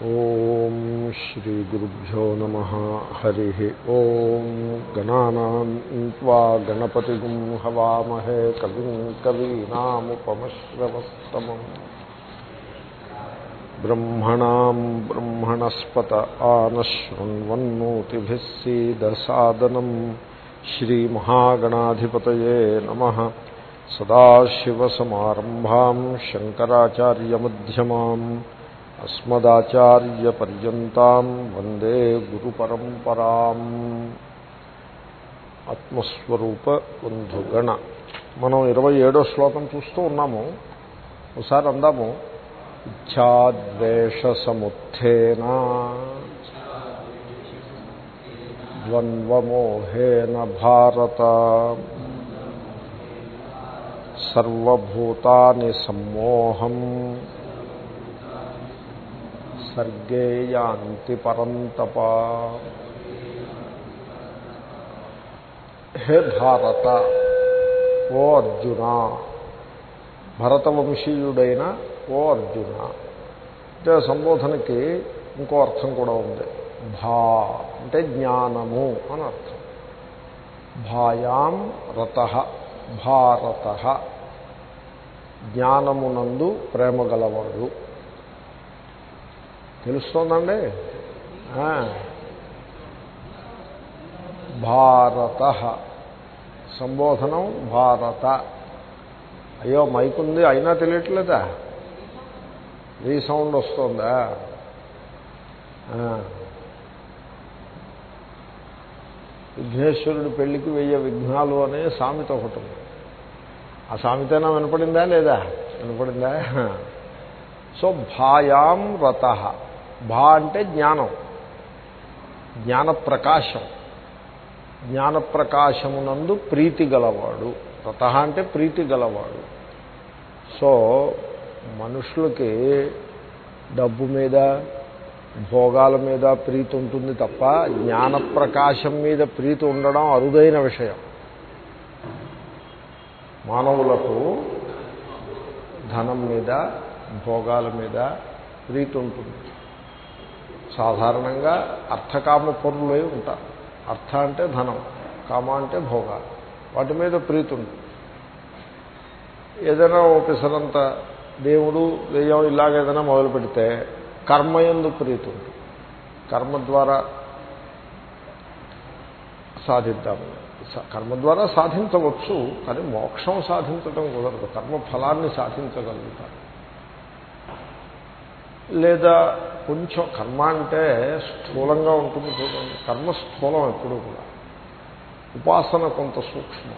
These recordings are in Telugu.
ॐ श्रीगुरुभ्यो नमः हरिः ॐ गणानाम् त्वा गणपतिगुं हवामहे कविं कवीनामुपमश्रवस्तमम् ब्रह्मणां ब्रह्मणस्पत आनश्वन्वन्नोतिभिः सीदसादनम् श्रीमहागणाधिपतये नमः सदाशिवसमारम्भां शङ्कराचार्यमध्यमाम् अस्मदाचार्यपर्यन्तां वन्दे గురుపరంపరాం ఆత్మస్వరూప బంధుగణ మనం ఇరవై ఏడో శ్లోకం చూస్తూ ఉన్నాము ఒకసారి అందాము ఇచ్ఛాద్వేషసముత్థేన ద్వంద్వమోహేన భారత సర్వభూతాని సమ్మోహం సర్గే యాంతి పరంతప హే భారత ఓ అర్జున భరతవంశీయుడైన ఓ అర్జున. అంటే సంబోధనకి ఇంకో అర్థం కూడా ఉంది. భా అంటే జ్ఞానము అని అర్థం. భాయాం రత భారత. జ్ఞానమునందు ప్రేమ గలవాడు. తెలుస్తోందండి? భారత. సంబోధనం భారత. అయ్యో మైక్ ఉంది అయినా తెలియట్లేదా? రీ సౌండ్ వస్తుందా? విఘ్నేశ్వరుడు పెళ్ళికి వెయ్యి విఘ్నాలు అనే సామెత ఒకటి ఉంది. ఆ సామెతైనా వినపడిందా లేదా? వినపడిందా? సో భాయాం రత. భా అంటే జ్ఞానం. జ్ఞానప్రకాశం. జ్ఞానప్రకాశమునందు ప్రీతి గలవాడు. రత అంటే ప్రీతి గలవాడు. సో మనుషులకి డబ్బు మీద భోగాల మీద ప్రీతి ఉంటుంది తప్ప జ్ఞానప్రకాశం మీద ప్రీతి ఉండడం అరుదైన విషయం. మానవులకు ధనం మీద భోగాల మీద ప్రీతి ఉంటుంది. సాధారణంగా అర్థకామ పరులై ఉంటారు అర్థ అంటే ధనం కామ అంటే భోగాలు వాటి మీద ప్రీతి ఉంటుంది. ఏదైనా ఓపెసరంత దేవుడు దెయ్యం ఇలాగ ఏదైనా మొదలు పెడితే కర్మయందు ప్రీతి ఉంటుంది. కర్మ ద్వారా సాధిద్దాము. కర్మ ద్వారా సాధించవచ్చు కానీ మోక్షం సాధించడం కుదరదు. కర్మ ఫలాన్ని సాధించగలుగుతారు. లేదా కొంచెం కర్మ అంటే స్థూలంగా ఉంటుంది చూడండి. కర్మ స్థూలం ఎప్పుడూ కూడా. ఉపాసన కొంత సూక్ష్మం.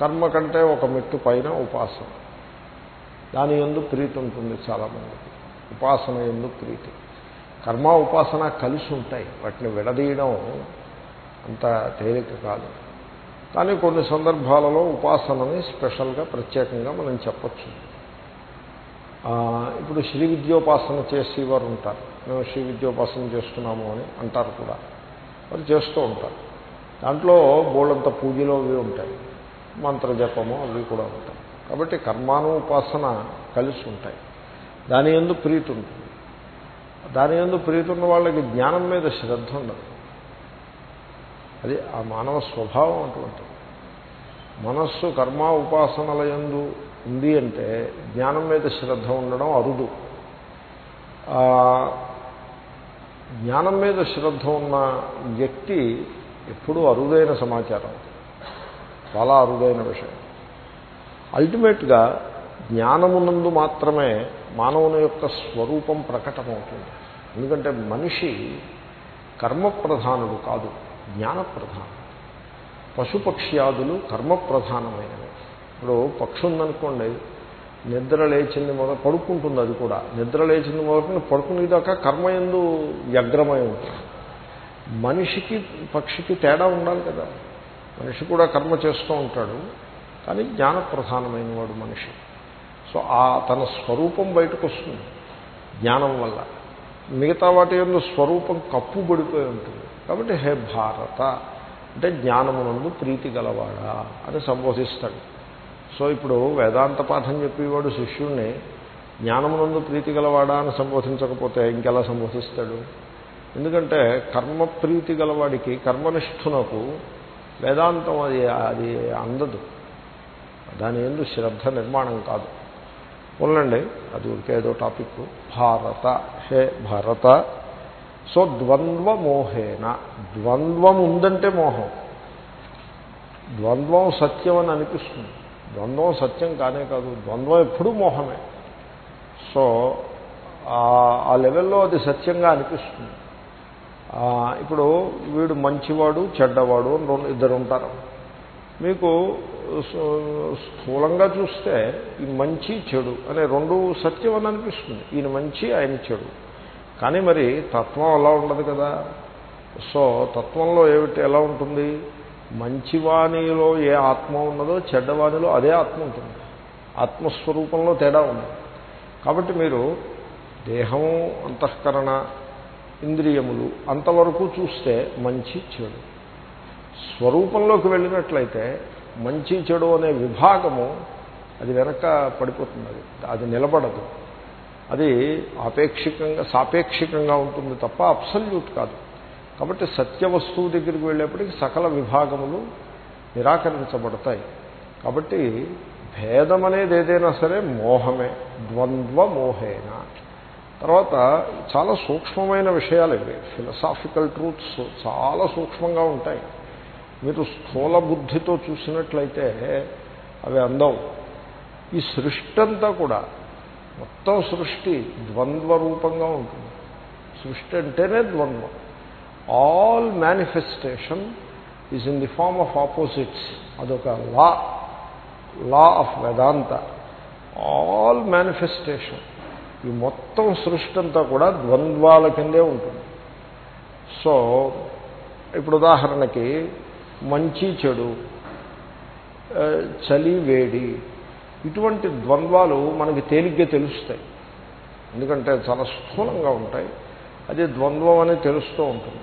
కర్మ కంటే ఒక మెట్టు పైన ఉపాసన. దాని ఎందు ప్రీతి ఉంటుంది చాలామందికి. ఉపాసన ఎందు ప్రీతి. కర్మ ఉపాసన కలిసి ఉంటాయి. వాటిని విడదీయడం అంత తేలిక కాదు. కానీ కొన్ని సందర్భాలలో ఉపాసనని స్పెషల్గా ప్రత్యేకంగా మనం చెప్పచ్చు. ఇప్పుడు శ్రీ విద్యోపాసన చేసేవారు ఉంటారు. మేము శ్రీ విద్యోపాసన చేస్తున్నాము అని అంటారు కూడా. వారు చేస్తూ ఉంటారు. దాంట్లో బోళ్ళంత పూజలు అవి ఉంటాయి. మంత్రజపము అవి కూడా ఉంటాయి. కాబట్టి కర్మాను ఉపాసన కలిసి ఉంటాయి. దాని ఎందు ప్రీతి ఉంటుంది. దాని ఎందు ప్రీతి ఉన్న వాళ్ళకి జ్ఞానం మీద శ్రద్ధ ఉండదు. అది ఆ మానవ స్వభావం అటువంటిది. మనస్సు కర్మ ఉపాసనల ఎందు ఉంది అంటే జ్ఞానం మీద శ్రద్ధ ఉండడం అరుదు. జ్ఞానం మీద శ్రద్ధ ఉన్న వ్యక్తి ఎప్పుడూ అరుదైన సమాచారం. చాలా అరుదైన విషయం. అల్టిమేట్గా జ్ఞానమునందు మాత్రమే మానవుని యొక్క స్వరూపం ప్రకటమవుతుంది. ఎందుకంటే మనిషి కర్మప్రధానుడు కాదు జ్ఞానప్రధానుడు. పశుపక్ష్యాదులు కర్మప్రధానమైనవి. ఇప్పుడు పక్షి ఉందనుకోండి నిద్ర లేచింది మొదలు పడుకుంటుంది అది కూడా. నిద్ర లేచింది మొదలుకొని పడుకునేదాకా కర్మ ఎందు వ్యగ్రమై ఉంటుంది. మనిషికి పక్షికి తేడా ఉండాలి కదా. మనిషి కూడా కర్మ చేస్తూ ఉంటాడు కానీ జ్ఞానప్రధానమైన వాడు మనిషి. సో ఆ తన స్వరూపం బయటకు వస్తుంది జ్ఞానం వల్ల. మిగతా వాటి ఎందు స్వరూపం కప్పుబడిపోయి ఉంటుంది. కాబట్టి హే భారత అంటే జ్ఞానమునందు ప్రీతి గలవాడా అని సంబోధిస్తాడు. సో ఇప్పుడు వేదాంత పాఠం చెప్పేవాడు శిష్యుణ్ణి జ్ఞానమునందు ప్రీతి గలవాడా అని సంబోధించకపోతే ఇంకెలా సంబోధిస్తాడు? ఎందుకంటే కర్మ ప్రీతి గలవాడికి కర్మనిష్ఠునకు వేదాంతం అది అది అందదు. దాని ఎందు శ్రద్ధ నిర్మాణం కాదు. ఉండండి అది ఏదో టాపిక్ భారత హే భారత సో ద్వంద్వ మోహేన. ద్వంద్వం ఉందంటే మోహం. ద్వంద్వం సత్యం అని అనిపిస్తుంది. ద్వంద్వం సత్యం కానే కాదు ద్వంద్వం ఎప్పుడూ మోహమే. సో ఆ లెవెల్లో అది సత్యంగా అనిపిస్తుంది. ఇప్పుడు వీడు మంచివాడు చెడ్డవాడు అని రెండు ఇద్దరు ఉంటారు. మీకు స్థూలంగా చూస్తే ఈ మంచి చెడు అనే రెండు సత్యం అని అనిపిస్తుంది. ఈయన మంచి ఆయన చెడు. కానీ మరి తత్వం అలా ఉండదు కదా. సో తత్వంలో ఏమిటి ఎలా ఉంటుంది? మంచివాణిలో ఏ ఆత్మ ఉన్నదో చెడ్డవాణిలో అదే ఆత్మ ఉంటుంది. ఆత్మస్వరూపంలో తేడా ఉంది. కాబట్టి మీరు దేహము అంతఃకరణ ఇంద్రియములు అంతవరకు చూస్తే మంచి చెడు. స్వరూపంలోకి వెళ్ళినట్లయితే మంచి చెడు అనే విభాగము అది వెనక పడిపోతుంది. అది అది నిలబడదు. అది ఆపేక్షికంగా సాపేక్షికంగా ఉంటుంది తప్ప అప్సల్యూట్ కాదు. కాబట్టి సత్య వస్తువు దగ్గరికి వెళ్ళేప్పటికీ సకల విభాగములు నిరాకరించబడతాయి. కాబట్టి భేదం అనేది ఏదైనా సరే మోహమే ద్వంద్వ మోహేన. తర్వాత చాలా సూక్ష్మమైన విషయాలు ఇవి. ఫిలసాఫికల్ ట్రూత్స్ చాలా సూక్ష్మంగా ఉంటాయి. మీరు స్థూల బుద్ధితో చూసినట్లయితే అవి అందవు. ఈ సృష్టి అంతా కూడా మొత్తం సృష్టి ద్వంద్వ రూపంగా ఉంటుంది. సృష్టి అంటేనే ద్వంద్వం. All manifestation is in the form of opposites అదొక law. Law of Vedanta all manifestation ఈ మొత్తం సృష్టి అంతా కూడా ద్వంద్వాల కిందే ఉంటుంది. సో ఇప్పుడు ఉదాహరణకి మంచి చెడు చలి వేడి ఇటువంటి ద్వంద్వాలు మనకి తేలిగ్గా తెలుస్తాయి. ఎందుకంటే చాలా స్థూలంగా ఉంటాయి. అది ద్వంద్వం అని తెలుస్తూ ఉంటుంది.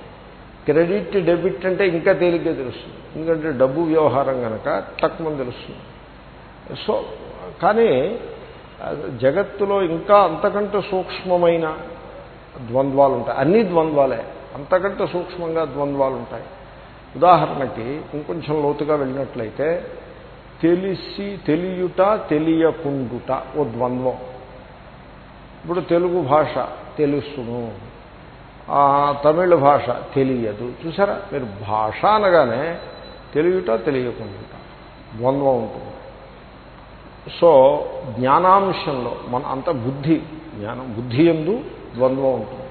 క్రెడిట్ డెబిట్ అంటే ఇంకా తేలిగ్గా తెలుస్తుంది. ఎందుకంటే డబ్బు వ్యవహారం కనుక తక్కువ తెలుస్తుంది. సో కానీ జగత్తులో ఇంకా అంతకంటే సూక్ష్మమైన ద్వంద్వాలు ఉంటాయి. అన్ని ద్వంద్వాలే. అంతకంటే సూక్ష్మంగా ద్వంద్వాలు ఉంటాయి. ఉదాహరణకి ఇంకొంచెం లోతుగా వెళ్ళినట్లయితే తెలిసి తెలియుట తెలియకుండుట ఓ ద్వంద్వం. ఇప్పుడు తెలుగు భాష తెలుసును. తమిళ భాష తెలియదు. చూసారా? మీరు భాష అనగానే తెలియట తెలియకుండా ద్వంద్వం ఉంటుంది. సో జ్ఞానాంశంలో మన అంత బుద్ధి జ్ఞానం బుద్ధి ఎందు ద్వంద్వం ఉంటుంది.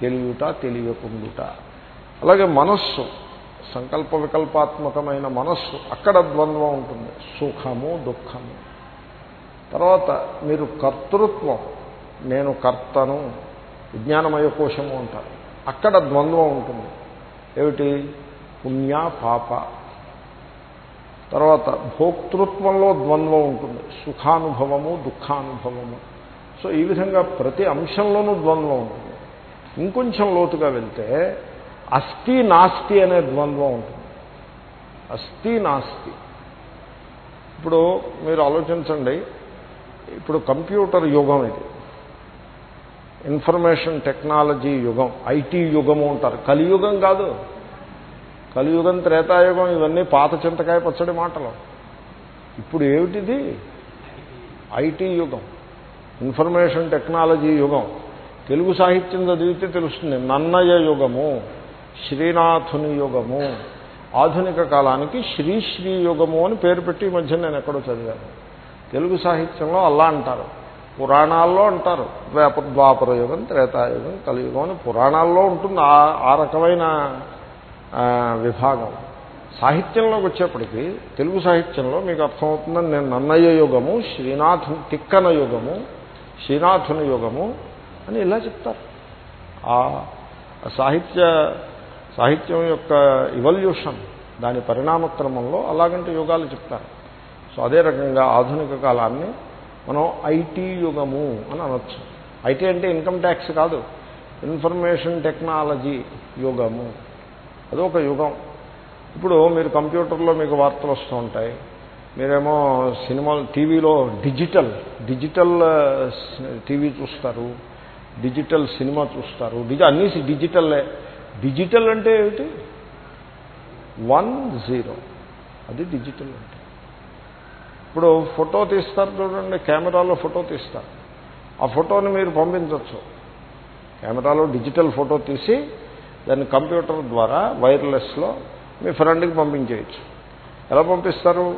తెలియట తెలియకుండుట. అలాగే మనస్సు సంకల్ప వికల్పాత్మకమైన మనస్సు అక్కడ ద్వంద్వం ఉంటుంది. సుఖము దుఃఖము. తర్వాత మీరు కర్తృత్వం నేను కర్తను విజ్ఞానమయ కోశము అంటారు. అక్కడ ద్వంద్వం ఉంటుంది. ఏమిటి? పుణ్య పాప. తర్వాత భోక్తృత్వంలో ద్వంద్వం ఉంటుంది. సుఖానుభవము దుఃఖానుభవము. సో ఈ విధంగా ప్రతి అంశంలోనూ ద్వంద్వం ఉంటుంది. ఇంకొంచెం లోతుగా వెళ్తే అస్థి నాస్తి అనే ద్వంద్వం ఉంటుంది. అస్థి నాస్తి. ఇప్పుడు మీరు ఆలోచించండి. ఇప్పుడు కంప్యూటర్ యుగం ఇది. ఇన్ఫర్మేషన్ టెక్నాలజీ యుగం ఐటీ యుగము అంటారు. కలియుగం కాదు. కలియుగం త్రేతాయుగం ఇవన్నీ పాత చింతకాయ పచ్చడి మాటలు. ఇప్పుడు ఏమిటిది? ఐటీ యుగం ఇన్ఫర్మేషన్ టెక్నాలజీ యుగం. తెలుగు సాహిత్యం చదివితే తెలుస్తుంది. నన్నయ యుగము శ్రీనాథుని యుగము. ఆధునిక కాలానికి శ్రీశ్రీ యుగము అని పేరు పెట్టి ఈ మధ్య నేను ఎక్కడో చదివాను. తెలుగు సాహిత్యంలో అల్లా అంటారు. పురాణాల్లో అంటారు. ద్వాపర యుగం త్రేతాయుగం కలియుగం అని పురాణాల్లో ఉంటుంది ఆ రకమైన విభాగం. సాహిత్యంలోకి వచ్చేప్పటికీ తెలుగు సాహిత్యంలో మీకు అర్థమవుతుందని నేను నన్నయ్య యుగము శ్రీనాథు తిక్కన యుగము శ్రీనాథుని యుగము అని ఇలా చెప్తారు. ఆ సాహిత్య సాహిత్యం యొక్క ఇవల్యూషన్ దాని పరిణామక్రమంలో అలాగంటే యుగాలు చెప్తారు. సో అదే రకంగా ఆధునిక కాలాన్ని మనం ఐటీ యుగము అని అనొచ్చు. ఐటీ అంటే ఇన్కమ్ ట్యాక్స్ కాదు. ఇన్ఫర్మేషన్ టెక్నాలజీ యుగము. అదొక యుగం. ఇప్పుడు మీరు కంప్యూటర్లో మీకు వార్తలు వస్తూ ఉంటాయి. మీరేమో సినిమా టీవీలో డిజిటల్ డిజిటల్ టీవీ చూస్తారు. డిజిటల్ సినిమా చూస్తారు. డిజి అన్నీ డిజిటల్లే. డిజిటల్ అంటే ఏమిటి? One zero. అది డిజిటల్ అంటే. ఇప్పుడు ఫోటో తీస్తారు చూడండి కెమెరాలో ఫోటో తీస్తారు. ఆ ఫోటోని మీరు పంపించవచ్చు కెమెరాలో డిజిటల్ ఫోటో తీసి దాన్ని కంప్యూటర్ ద్వారా వైర్లెస్లో మీ ఫ్రెండ్కి పంపించేయచ్చు. ఎలా పంపిస్తారు?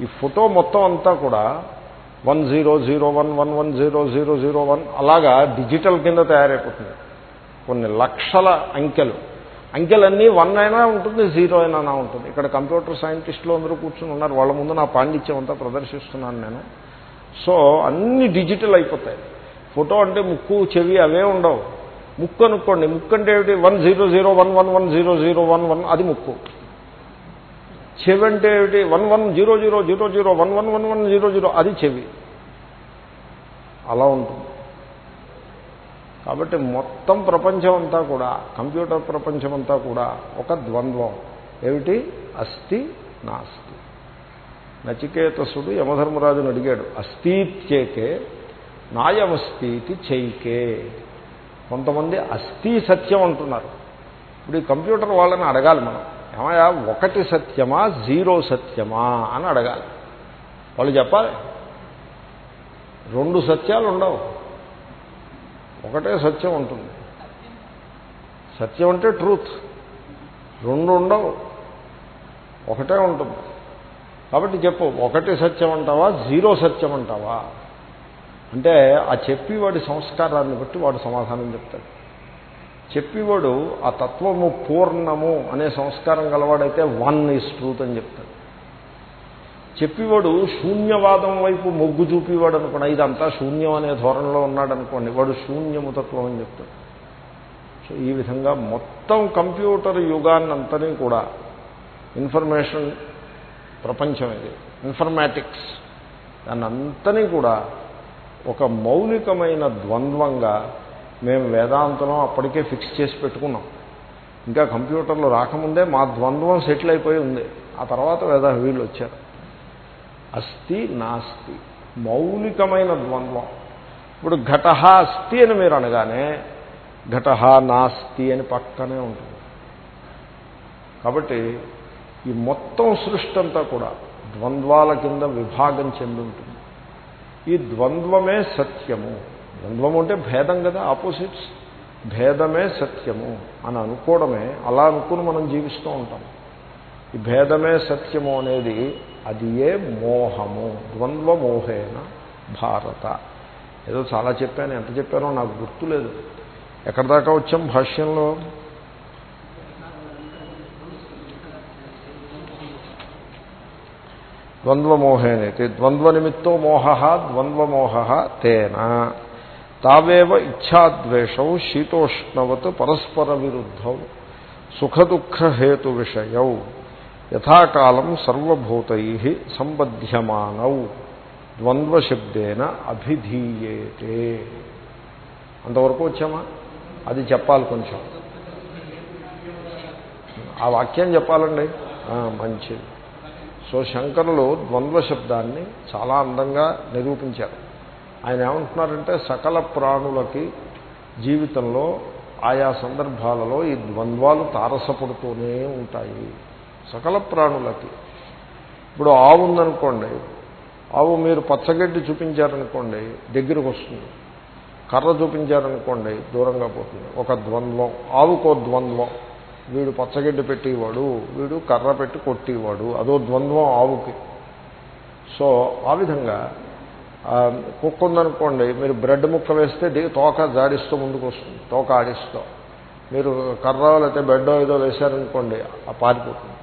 ఈ ఫోటో మొత్తం అంతా కూడా one zero zero one one one zero zero zero one అలాగా డిజిటల్ కింద తయారైపోతుంది. కొన్ని లక్షల అంకెలు. అంకెలన్నీ వన్ అయినా ఉంటుంది జీరో అయినా ఉంటుంది. ఇక్కడ కంప్యూటర్ సైంటిస్టులు అందరూ కూర్చుని ఉన్నారు. వాళ్ళ ముందు నా పాండిత్యం అంతా ప్రదర్శిస్తున్నాను నేను. సో అన్ని డిజిటల్ అయిపోతాయి. ఫోటో అంటే ముక్కు చెవి అవే ఉండవు. ముక్కు అనుకోండి. ముక్కు అంటే ఏమిటి? One zero zero one one one zero zero one one అది ముక్కు. చెవి అంటే ఏమిటి? One one zero zero zero zero one one one one zero zero అది చెవి. అలా ఉంటుంది. కాబట్టి మొత్తం ప్రపంచం అంతా కూడా కంప్యూటర్ ప్రపంచం అంతా కూడా ఒక ద్వంద్వం. ఏమిటి? అస్థి నాస్తి. నచికేతసుడు యమధర్మరాజును అడిగాడు అస్థీత్యేకే నాయమస్థితి చైకే. కొంతమంది అస్థి సత్యం అంటున్నారు. ఇప్పుడు ఈ కంప్యూటర్ వాళ్ళని అడగాలి మనం. ఏమయ్యా ఒకటి సత్యమా జీరో సత్యమా అని అడగాలి. వాళ్ళు చెప్పాలి రెండు సత్యాలు ఉండవు ఒకటే సత్యం ఉంటుంది. సత్యం అంటే ట్రూత్. రెండు ఉండవు. ఒకటే ఉంటుంది. కాబట్టి చెప్పు ఒకటి సత్యం అంటావా జీరో సత్యం అంటావా? అంటే ఆ చెప్పి వాడి సంస్కారాన్ని బట్టి వాడు సమాధానం చెప్తాడు. చెప్పేవాడు ఆ తత్వము పూర్ణము అనే సంస్కారం గలవాడైతే వన్ ఈజ్ ట్రూత్ అని చెప్తాడు. చెప్పివాడు శూన్యవాదం వైపు మొగ్గు చూపివాడు అనుకోండి. ఇదంతా శూన్యం అనే ధోరణిలో ఉన్నాడు అనుకోండి వాడు శూన్యము తత్వం అని చెప్తాడు. సో ఈ విధంగా మొత్తం కంప్యూటర్ యుగాన్నంతని కూడా ఇన్ఫర్మేషన్ ప్రపంచం ఇది. ఇన్ఫర్మాటిక్స్ దాన్ని అంతని కూడా ఒక మౌలికమైన ద్వంద్వంగా మేము వేదాంతనం అప్పటికే ఫిక్స్ చేసి పెట్టుకున్నాం. ఇంకా కంప్యూటర్లు రాకముందే మా ద్వంద్వం సెటిల్ అయిపోయి ఉంది. ఆ తర్వాత వేద వీళ్ళు వచ్చారు. అస్థి నాస్తి. మౌలికమైన ద్వంద్వం. ఇప్పుడు ఘట అస్థి అని మీరు అనగానే ఘట నాస్తి అని పక్కనే ఉంటుంది. కాబట్టి ఈ మొత్తం సృష్టి అంతా కూడా ద్వంద్వాల కింద విభాగం చెంది ఉంటుంది. ఈ ద్వంద్వమే సత్యము. ద్వంద్వము అంటే భేదం కదా ఆపోజిట్స్ భేదమే సత్యము అని అనుకోవడమే అలా అనుకుని మనం జీవిస్తూ ఉంటాం. ఈ భేదమే సత్యము అనేది అది ఏ మోహము? ద్వంద్వమోహేన భారత. ఏదో చాలా చెప్పాను. ఎంత చెప్పానో నాకు గుర్తులేదు. ఎక్కడి దాకా వచ్చాం భాష్యంలో? ద్వంద్వమోహేనైతే. ద్వంద్వనిమిత్తో మోహ ద్వంద్వమోహ తేన. తావేవ ఇచ్ఛాద్వేషౌ శీతోష్ణవత్ పరస్పర విరుద్ధౌ సుఖదుఃఖహేతు విషయౌ యథాకాలం సర్వభూతై సంబధ్యమానౌ ద్వంద్వశబ్దేన అభిధీయేతే. అంతవరకు వచ్చామా? అది చెప్పాలి కొంచెం. ఆ వాక్యం చెప్పాలండి. మంచిది. సో శంకరులు ద్వంద్వ శబ్దాన్ని చాలా అందంగా నిరూపించారు. ఆయన ఏమంటున్నారంటే సకల ప్రాణులకి జీవితంలో ఆయా సందర్భాలలో ఈ ద్వంద్వాలు తారసపడుతూనే ఉంటాయి. సకల ప్రాణులకి. ఇప్పుడు ఆవు ఉందనుకోండి ఆవు మీరు పచ్చగడ్డి చూపించారనుకోండి దగ్గరకు వస్తుంది కర్ర చూపించారనుకోండి దూరంగా పోతుంది. ఒక ద్వంద్వం. ఆవుకో ద్వంద్వం. వీడు పచ్చగడ్డి పెట్టేవాడు వీడు కర్ర పెట్టి కొట్టేవాడు. అదో ద్వంద్వం ఆవుకి. సో ఆ విధంగా కుక్క ఉందనుకోండి మీరు బ్రెడ్ ముక్క వేస్తే తోక జాడిస్తూ ముందుకు వస్తుంది తోక ఆడిస్తూ. మీరు కర్ర లేకపోతే బెడ్ ఏదో వేశారనుకోండి ఆ పారిపోతుంది.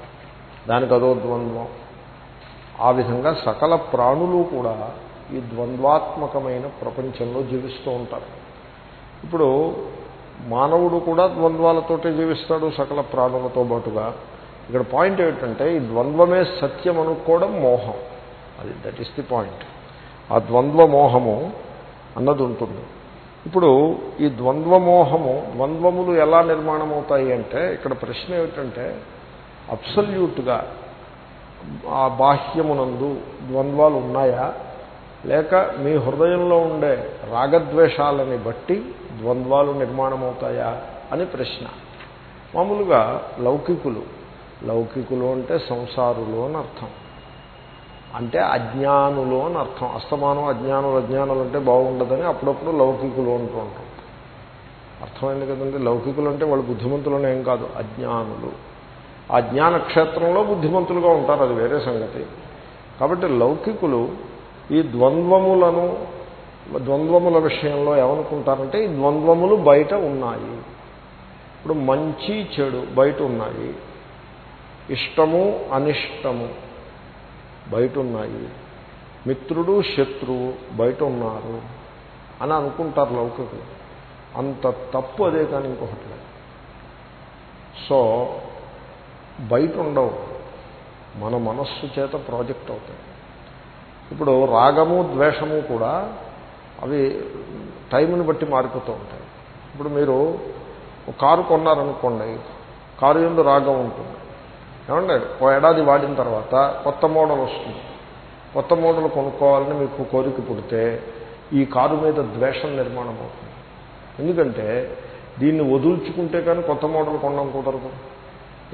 దానికి అదో ద్వంద్వం. ఆ విధంగా సకల ప్రాణులు కూడా ఈ ద్వంద్వాత్మకమైన ప్రపంచంలో జీవిస్తూ ఉంటారు. ఇప్పుడు మానవుడు కూడా ద్వంద్వాలతోటే జీవిస్తాడు సకల ప్రాణులతో పాటుగా. ఇక్కడ పాయింట్ ఏమిటంటే ఈ ద్వంద్వమే సత్యం అనుకోవడం మోహం. అది దట్ ఈస్ ది పాయింట్ ఆ ద్వంద్వ మోహము అన్నది ఉంటుంది. ఇప్పుడు ఈ ద్వంద్వ మోహము ద్వంద్వములు ఎలా నిర్మాణం అవుతాయి అంటే ఇక్కడ ప్రశ్న ఏమిటంటే అబ్సల్యూట్గా ఆ బాహ్యమునందు ద్వంద్వాలు ఉన్నాయా? లేక మీ హృదయంలో ఉండే రాగద్వేషాలని బట్టి ద్వంద్వాలు నిర్మాణమవుతాయా అని ప్రశ్న. మామూలుగా లౌకికులు లౌకికులు అంటే సంసారులు అని అర్థం. అంటే అజ్ఞానులు అని అర్థం. అస్తమానం అజ్ఞానులు అజ్ఞానులు అంటే బాగుండదని అప్పుడప్పుడు లౌకికులు అంటూ ఉంటాం. అర్థమైంది కదండి? లౌకికులు అంటే వాళ్ళు బుద్ధిమంతులు ఏం కాదు. అజ్ఞానులు. ఆ జ్ఞాన క్షేత్రంలో బుద్ధిమంతులుగా ఉంటారు అది వేరే సంగతి. కాబట్టి లౌకికులు ఈ ద్వంద్వములను ద్వంద్వముల విషయంలో ఏమనుకుంటారంటే ఈ ద్వంద్వములు బయట ఉన్నాయి. ఇప్పుడు మంచి చెడు బయట ఉన్నాయి. ఇష్టము అనిష్టము బయట ఉన్నాయి. మిత్రుడు శత్రువు బయట ఉన్నారు అని అనుకుంటారు లౌకికులు. అంత తప్పు అదే కానీ ఇంకొకటి లేదు. సో బయట ఉండవు మన మనస్సు చేత ప్రాజెక్ట్ అవుతాయి. ఇప్పుడు రాగము ద్వేషము కూడా అవి టైంని బట్టి మారిపోతూ ఉంటాయి. ఇప్పుడు మీరు కారు కొన్నారనుకోండి కారు ఎందు రాగం ఉంటుంది. ఏమండి? ఓ ఏడాది వాడిన తర్వాత కొత్త మోడల్ వస్తుంది. కొత్త మోడల్ కొనుక్కోవాలని మీకు కోరిక పుడితే ఈ కారు మీద ద్వేషం నిర్మాణం అవుతుంది ఎందుకంటే దీన్ని వదుల్చుకుంటే కానీ కొత్త మోడల్ కొనడం కుదరదు.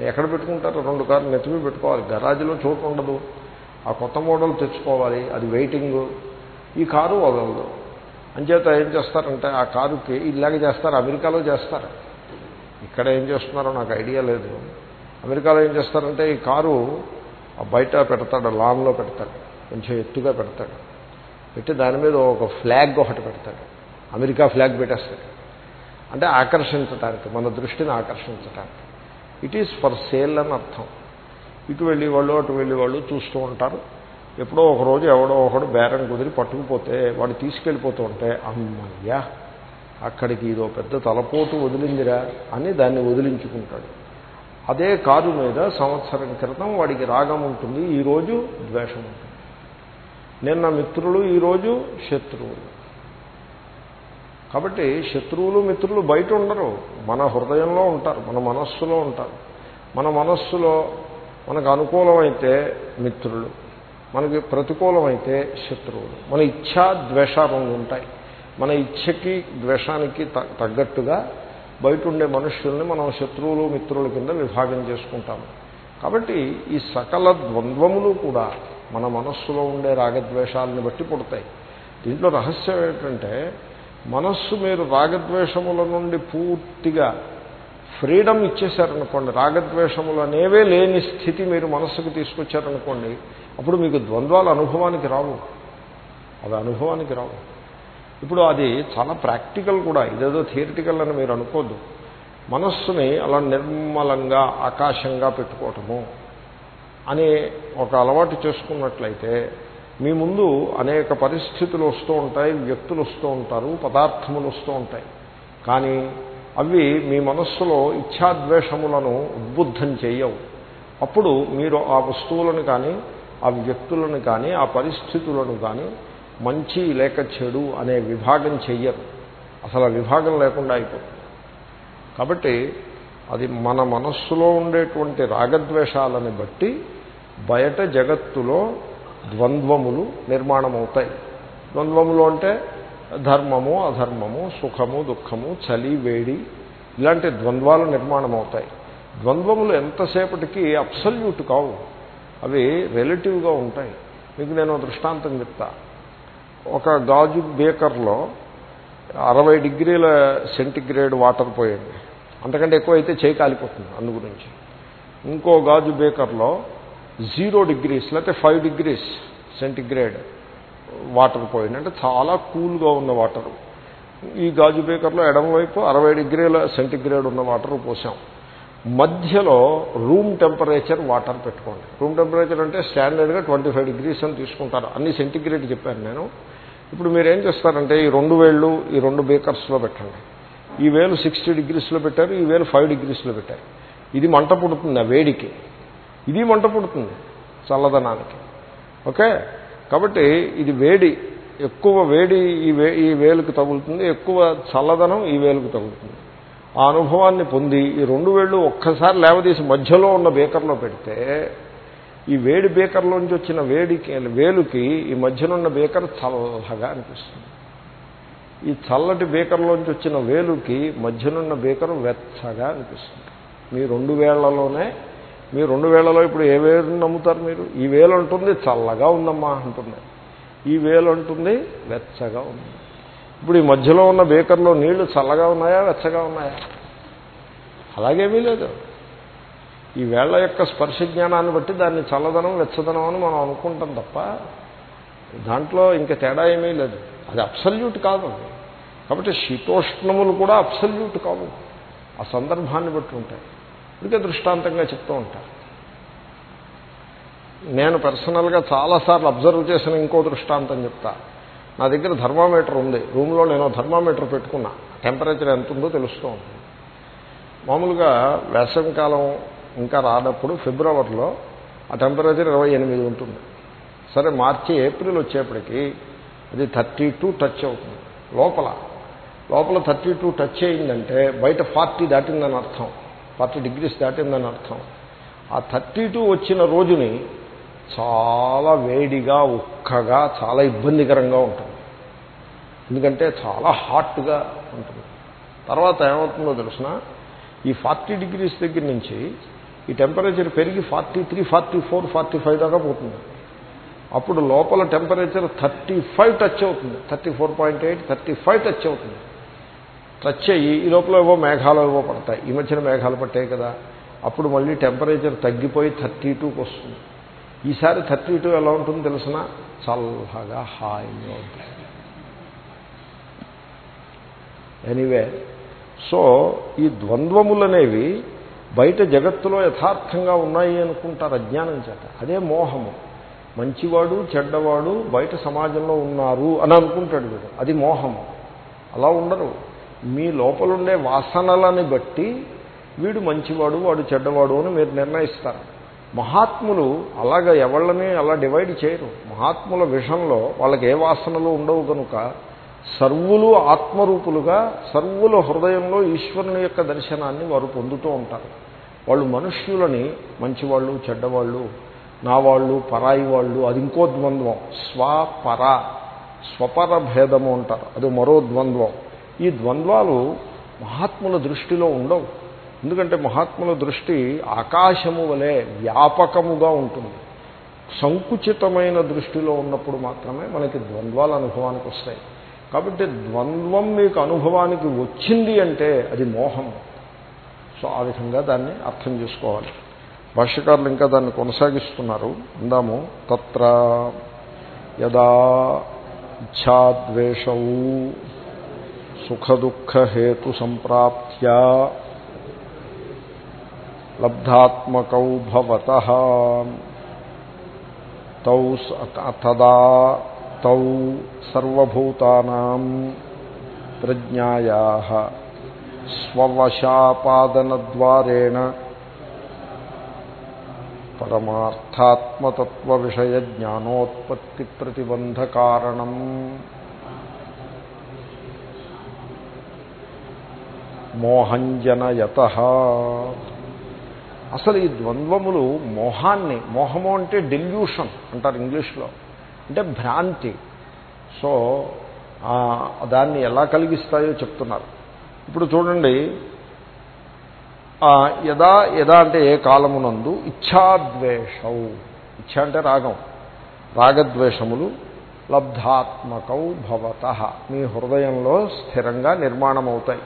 ఎక్కడ పెట్టుకుంటారు? రెండు కార్లు నెత్తిమీ పెట్టుకోవాలి. గరాజులో చోటు ఉండదు. ఆ కొత్త మోడల్ తెచ్చుకోవాలి. అది వెయిటింగ్. ఈ కారు వదలదు. అంచేత ఏం చేస్తారంటే ఆ కారుకి ఇలాగ చేస్తారు అమెరికాలో చేస్తారు. ఇక్కడ ఏం చేస్తున్నారో నాకు ఐడియా లేదు. అమెరికాలో ఏం చేస్తారంటే ఈ కారు బయట పెడతాడు లాన్లో పెడతాడు. కొంచెం ఎత్తుగా పెడతాడు. పెట్టి దాని మీద ఒక ఫ్లాగ్ ఒకటి పెడతాడు. అమెరికా ఫ్లాగ్ పెట్టేస్తాడు. అంటే ఆకర్షించటానికి మన దృష్టిని ఆకర్షించటానికి. ఇట్ ఈజ్ ఫర్ సేల్ అని అర్థం. ఇటు వెళ్ళి వాళ్ళు అటు వెళ్ళి వాళ్ళు చూస్తూ ఉంటారు. ఎప్పుడో ఒకరోజు ఎవడో ఒకడు బేరం కుదిరి పట్టుకుపోతే వాడు తీసుకెళ్ళిపోతూ ఉంటే అమ్మయ్యా అక్కడికి ఇదో పెద్ద తలపోటు వదిలిందిరా అని దాన్ని వదిలించుకుంటాడు. అదే కారు మీద సంవత్సరం క్రితం వాడికి రాగం ఉంటుంది ఈరోజు ద్వేషం ఉంటుంది. నిన్న మిత్రులు ఈరోజు శత్రువులు. కాబట్టి శత్రువులు మిత్రులు బయట ఉండరు. మన హృదయంలో ఉంటారు మన మనస్సులో ఉంటారు. మన మనస్సులో మనకు అనుకూలమైతే మిత్రులు మనకి ప్రతికూలమైతే శత్రువులు. మన ఇచ్ఛా రెండు ఉంటాయి. మన ఇచ్ఛకి ద్వేషానికి తగ్గట్టుగా బయట ఉండే మనుష్యుల్ని మనం శత్రువులు మిత్రుల కింద విభాగం చేసుకుంటాము. కాబట్టి ఈ సకల ద్వంద్వములు కూడా మన మనస్సులో ఉండే రాగద్వేషాలను బట్టి పుడతాయి. దీంట్లో రహస్యం ఏంటంటే మనస్సు మీరు రాగద్వేషముల నుండి పూర్తిగా ఫ్రీడమ్ ఇచ్చేశారనుకోండి రాగద్వేషములు అనేవే లేని స్థితి మీరు మనస్సుకు తీసుకొచ్చారనుకోండి అప్పుడు మీకు ద్వంద్వాలు అనుభవానికి రావు. అవి అనుభవానికి రావు. ఇప్పుడు అది చాలా ప్రాక్టికల్ కూడా ఇదేదో థియరిటికల్ అని మీరు అనుకోద్దు. మనస్సుని అలా నిర్మలంగా ఆకాశంగా పెట్టుకోవటము అని ఒక అలవాటు చేసుకున్నట్లయితే మీ ముందు అనేక పరిస్థితులు వస్తూ ఉంటాయి వ్యక్తులు వస్తూ ఉంటారు పదార్థములు వస్తూ ఉంటాయి. కానీ అవి మీ మనస్సులో ఇచ్ఛాద్వేషములను ఉద్బుద్ధం చేయవు. అప్పుడు మీరు ఆ వస్తువులను కానీ ఆ వ్యక్తులను కానీ ఆ పరిస్థితులను కానీ మంచి లేక చెడు అనే విభాగం చెయ్యరు. అసలు ఆ విభాగం లేకుండా అయిపోతుంది. కాబట్టి అది మన మనస్సులో ఉండేటువంటి రాగద్వేషాలను బట్టి బయట జగత్తులో ద్వంద్వములు నిర్మాణమవుతాయి. ద్వంద్వములు అంటే ధర్మము అధర్మము సుఖము దుఃఖము చలి వేడి ఇలాంటి ద్వంద్వాలు నిర్మాణం అవుతాయి ద్వంద్వములు ఎంతసేపటికి అబ్సల్యూట్ కావు. అవి రిలేటివ్గా ఉంటాయి. మీకు నేను దృష్టాంతం చెప్తా. ఒక గాజు బేకర్లో అరవై డిగ్రీల సెంటిగ్రేడ్ వాటర్ పోయండి. అంతకంటే ఎక్కువ అయితే చేయి కాలిపోతుంది అందు గురించి. ఇంకో గాజు బేకర్లో జీరో డిగ్రీస్ లేకపోతే ఫైవ్ డిగ్రీస్ సెంటిగ్రేడ్ వాటర్ పోయింది. అంటే చాలా కూల్గా ఉన్న వాటర్. ఈ గాజు బేకర్లో ఎడమవైపు అరవై డిగ్రీల సెంటిగ్రేడ్ ఉన్న వాటర్ పోసాం. మధ్యలో రూమ్ టెంపరేచర్ వాటర్ పెట్టుకోండి. రూమ్ టెంపరేచర్ అంటే స్టాండర్డ్గా ట్వంటీ ఫైవ్ డిగ్రీస్ అని తీసుకుంటారు. అన్ని సెంటిగ్రేడ్ చెప్పాను నేను. ఇప్పుడు మీరు ఏం చేస్తారంటే ఈ రెండు వేళ్ళు ఈ రెండు బేకర్స్లో పెట్టండి. ఈ వేలు సిక్స్టీ డిగ్రీస్లో పెట్టారు ఈ వేలు ఫైవ్ డిగ్రీస్లో పెట్టారు. ఇది మంట పుడుతుంది ఆ వేడికి. ఇది మంట పుడుతుంది చల్లదనానికి. ఓకే? కాబట్టి ఇది వేడి. ఎక్కువ వేడి ఈ వే ఈ వేలుకు తగులుతుంది. ఎక్కువ చల్లదనం ఈ వేలుకు తగులుతుంది. ఆ అనుభవాన్ని పొంది ఈ రెండు వేళ్ళు ఒక్కసారి లేవదీసి మధ్యలో ఉన్న బేకర్లో పెడితే ఈ వేడి బేకర్లోంచి వచ్చిన వేడికి వేలుకి ఈ మధ్యనున్న బేకర్ చల్లగా అనిపిస్తుంది. ఈ చల్లటి బేకర్లోంచి వచ్చిన వేలుకి మధ్యనున్న బేకరు వెచ్చగా అనిపిస్తుంది. మీ రెండు వేళ్ళలోనే మీ రెండు వేలలో ఇప్పుడు ఏ వేలు నమ్ముతారు మీరు? ఈ వేలు అంటుంది చల్లగా ఉందమ్మా అంటుంది. ఈ వేలు అంటుంది వెచ్చగా ఉంది. ఇప్పుడు ఈ మధ్యలో ఉన్న బేకర్లో నీళ్ళు చల్లగా ఉన్నాయా వెచ్చగా ఉన్నాయా? అలాగేమీ లేదు. ఈ వేళ్ళ యొక్క స్పర్శ జ్ఞానాన్ని బట్టి దాన్ని చల్లదనం వెచ్చదనం అని మనం అనుకుంటాం తప్ప దాంట్లో ఇంకా తేడా ఏమీ లేదు. అది అబ్సల్యూట్ కాదు. కాబట్టి శీతోష్ణములు కూడా అబ్సల్యూట్ కావు. ఆ సందర్భాన్ని బట్టి ఉంటాయి. ఇదికే దృష్టాంతంగా చెప్తూ ఉంటారు నేను పర్సనల్గా చాలాసార్లు అబ్జర్వ్ చేసిన ఇంకో దృష్టాంతం చెప్తా. నా దగ్గర థర్మామీటర్ ఉంది. రూమ్లో నేను థర్మామీటర్ పెట్టుకున్నా. టెంపరేచర్ ఎంత ఉందో తెలుస్తూ ఉంటుంది. మామూలుగా వేసవికాలం ఇంకా రానప్పుడు ఫిబ్రవరిలో ఆ టెంపరేచర్ ఇరవై ఎనిమిది ఉంటుంది. సరే మార్చి ఏప్రిల్ వచ్చేప్పటికి అది థర్టీ టూ టచ్ అవుతుంది. లోపల. లోపల థర్టీ టూ టచ్ అయిందంటే బయట ఫార్టీ దాటిందని అర్థం. ఫార్టీ డిగ్రీస్ దాటిందని అర్థం. ఆ థర్టీ టూ వచ్చిన రోజుని చాలా వేడిగా ఉక్కగా చాలా ఇబ్బందికరంగా ఉంటుంది. ఎందుకంటే చాలా హాట్గా ఉంటుంది. తర్వాత ఏమవుతుందో తెలిసిన? ఈ ఫార్టీ డిగ్రీస్ దగ్గర నుంచి ఈ టెంపరేచర్ పెరిగి forty three forty four forty five దాకా పోతుంది. అప్పుడు లోపల టెంపరేచర్ థర్టీ ఫైవ్ టచ్ అవుతుంది. Thirty four point eight thirty five touch అవుతుంది. టచ్ అయ్యి ఈ లోపల ఏవో మేఘాలు ఏవో పడతాయి. ఈ మధ్యన మేఘాలు పట్టాయి కదా. అప్పుడు మళ్ళీ టెంపరేచర్ తగ్గిపోయి థర్టీ టూకి వస్తుంది. ఈసారి థర్టీ టూ ఎలా ఉంటుందో తెలిసిన? చల్లగా హాయిగా ఉంటుంది. ఎనీవే సో ఈ ద్వంద్వములనేవి బయట జగత్తులో యథార్థంగా ఉన్నాయి అనుకుంటారు అజ్ఞానం చేత. అదే మోహము. మంచివాడు చెడ్డవాడు బయట సమాజంలో ఉన్నారు అని అనుకుంటాడు వీడు. అది మోహము. అలా ఉండరు. మీ లోపలుండే వాసనలని బట్టి వీడు మంచివాడు వాడు చెడ్డవాడు అని మీరు నిర్ణయిస్తారు. మహాత్ములు అలాగ ఎవళ్ళని అలా డివైడ్ చేయరు. మహాత్ముల విషయంలో వాళ్ళకి ఏ వాసనలు ఉండవు కనుక సర్వులు ఆత్మరూపులుగా సర్వుల హృదయంలో ఈశ్వరుని యొక్క దర్శనాన్ని వారు పొందుతూ ఉంటారు. వాళ్ళు మనుష్యులని మంచివాళ్ళు చెడ్డవాళ్ళు నా వాళ్ళు పరాయి వాళ్ళు అది ఇంకో ద్వంద్వం. స్వపర స్వపర భేదము అంటారు. అది మరో ద్వంద్వం. ఈ ద్వంద్వాలు మహాత్ముల దృష్టిలో ఉండవు. ఎందుకంటే మహాత్ముల దృష్టి ఆకాశము వలె వ్యాపకముగా ఉంటుంది. సంకుచితమైన దృష్టిలో ఉన్నప్పుడు మాత్రమే మనకి ద్వంద్వాల అనుభవానికి వస్తాయి. కాబట్టి ద్వంద్వం మీకు అనుభవానికి వచ్చింది అంటే అది మోహం. సో ఆ విధంగా దాన్ని అర్థం చేసుకోవాలి. భాష్యకారులు ఇంకా దాన్ని కొనసాగిస్తున్నారు. అందాము తత్ర యదా ఇచ్ఛాద్వేషౌ సుఖదుఃఖహేతు సంప్రాప్త్యా లబ్ధాత్మకౌ భవత తౌ తదా తౌ సర్వభూతానాం ప్రజ్ఞాయా స్వవశాపాదనద్వారేణ పరమార్థాత్మతత్వ విషయ జ్ఞానోత్పత్తి ప్రతిబంధ కారణం మోహంజనయత. అసలు ఈ ద్వంద్వములు మోహాన్ని మోహము అంటే డెల్యూషన్ అంటారు ఇంగ్లీష్లో అంటే భ్రాంతి. సో దాన్ని ఎలా కలిగిస్తాయో చెప్తున్నారు. ఇప్పుడు చూడండి యదా యదా అంటే ఏ కాలమునందు ఇచ్ఛాద్వేషౌ. ఇచ్ఛ అంటే రాగం. రాగద్వేషములు లబ్ధాత్మకౌ భవత. మీ హృదయంలో స్థిరంగా నిర్మాణమవుతాయి.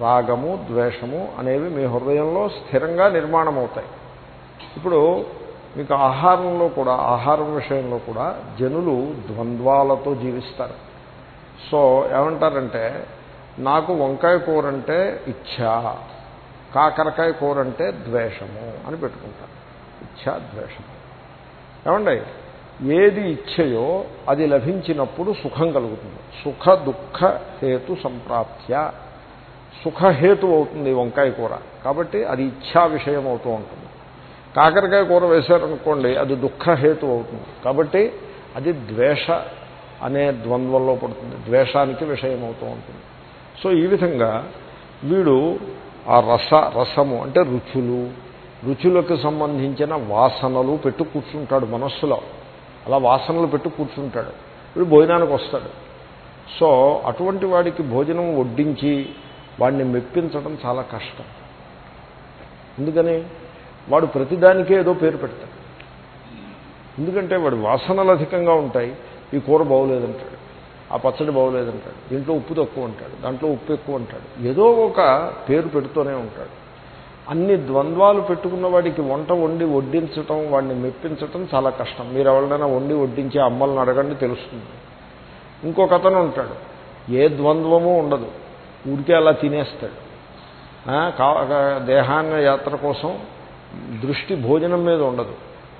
రాగము ద్వేషము అనేవి మీ హృదయంలో స్థిరంగా నిర్మాణం అవుతాయి ఇప్పుడు మీకు ఆహారంలో కూడా ఆహారం విషయంలో కూడా జనులు ద్వంద్వాలతో జీవిస్తారు. సో ఏమంటారంటే నాకు వంకాయ కూర అంటే ఇచ్ఛ కాకరకాయ కూర అంటే ద్వేషము అని పెట్టుకుంటారు. ఇచ్ఛ ద్వేషము. ఏమండి ఏది ఇచ్చయో అది లభించినప్పుడు సుఖం కలుగుతుంది. సుఖ దుఃఖ హేతు సంప్రాప్త్య సుఖహేతు అవుతుంది వంకాయ కూర. కాబట్టి అది ఇచ్ఛా విషయం అవుతూ ఉంటుంది. కాకరకాయ కూర వేశారనుకోండి అది దుఃఖహేతు అవుతుంది. కాబట్టి అది ద్వేష అనే ద్వంద్వంలో పడుతుంది. ద్వేషానికి విషయం అవుతూ ఉంటుంది. సో ఈ విధంగా వీడు ఆ రస రసము అంటే రుచులు రుచులకు సంబంధించిన వాసనలు పెట్టు కూర్చుంటాడు మనస్సులో. అలా వాసనలు పెట్టు కూర్చుంటాడు. వీడు భోజనానికి వస్తాడు. సో అటువంటి వాడికి భోజనం వడ్డించి వాడిని మెప్పించడం చాలా కష్టం. ఎందుకని? వాడు ప్రతిదానికే ఏదో పేరు పెడతాడు. ఎందుకంటే వాడి వాసనలు అధికంగా ఉంటాయి. ఈ కూర బాగోలేదంటాడు. ఆ పచ్చడి బాగోలేదంటాడు. దీంట్లో ఉప్పు తక్కువ అంటాడు. దాంట్లో ఉప్పు ఎక్కువ అంటాడు. ఏదో ఒక పేరు పెడుతూనే ఉంటాడు. అన్ని ద్వంద్వాలు పెట్టుకున్న వాడికి వంట వండి వడ్డించటం వాడిని మెప్పించటం చాలా కష్టం. మీరు ఎవరినైనా వండి వడ్డించే అమ్మల్ని అడగండి తెలుస్తుంది. ఇంకొక అతను ఉంటాడు. ఏ ద్వంద్వము ఉండదు. ఊరికే అలా తినేస్తాడు. దేహాన్ని యాత్ర కోసం దృష్టి భోజనం మీద ఉండదు.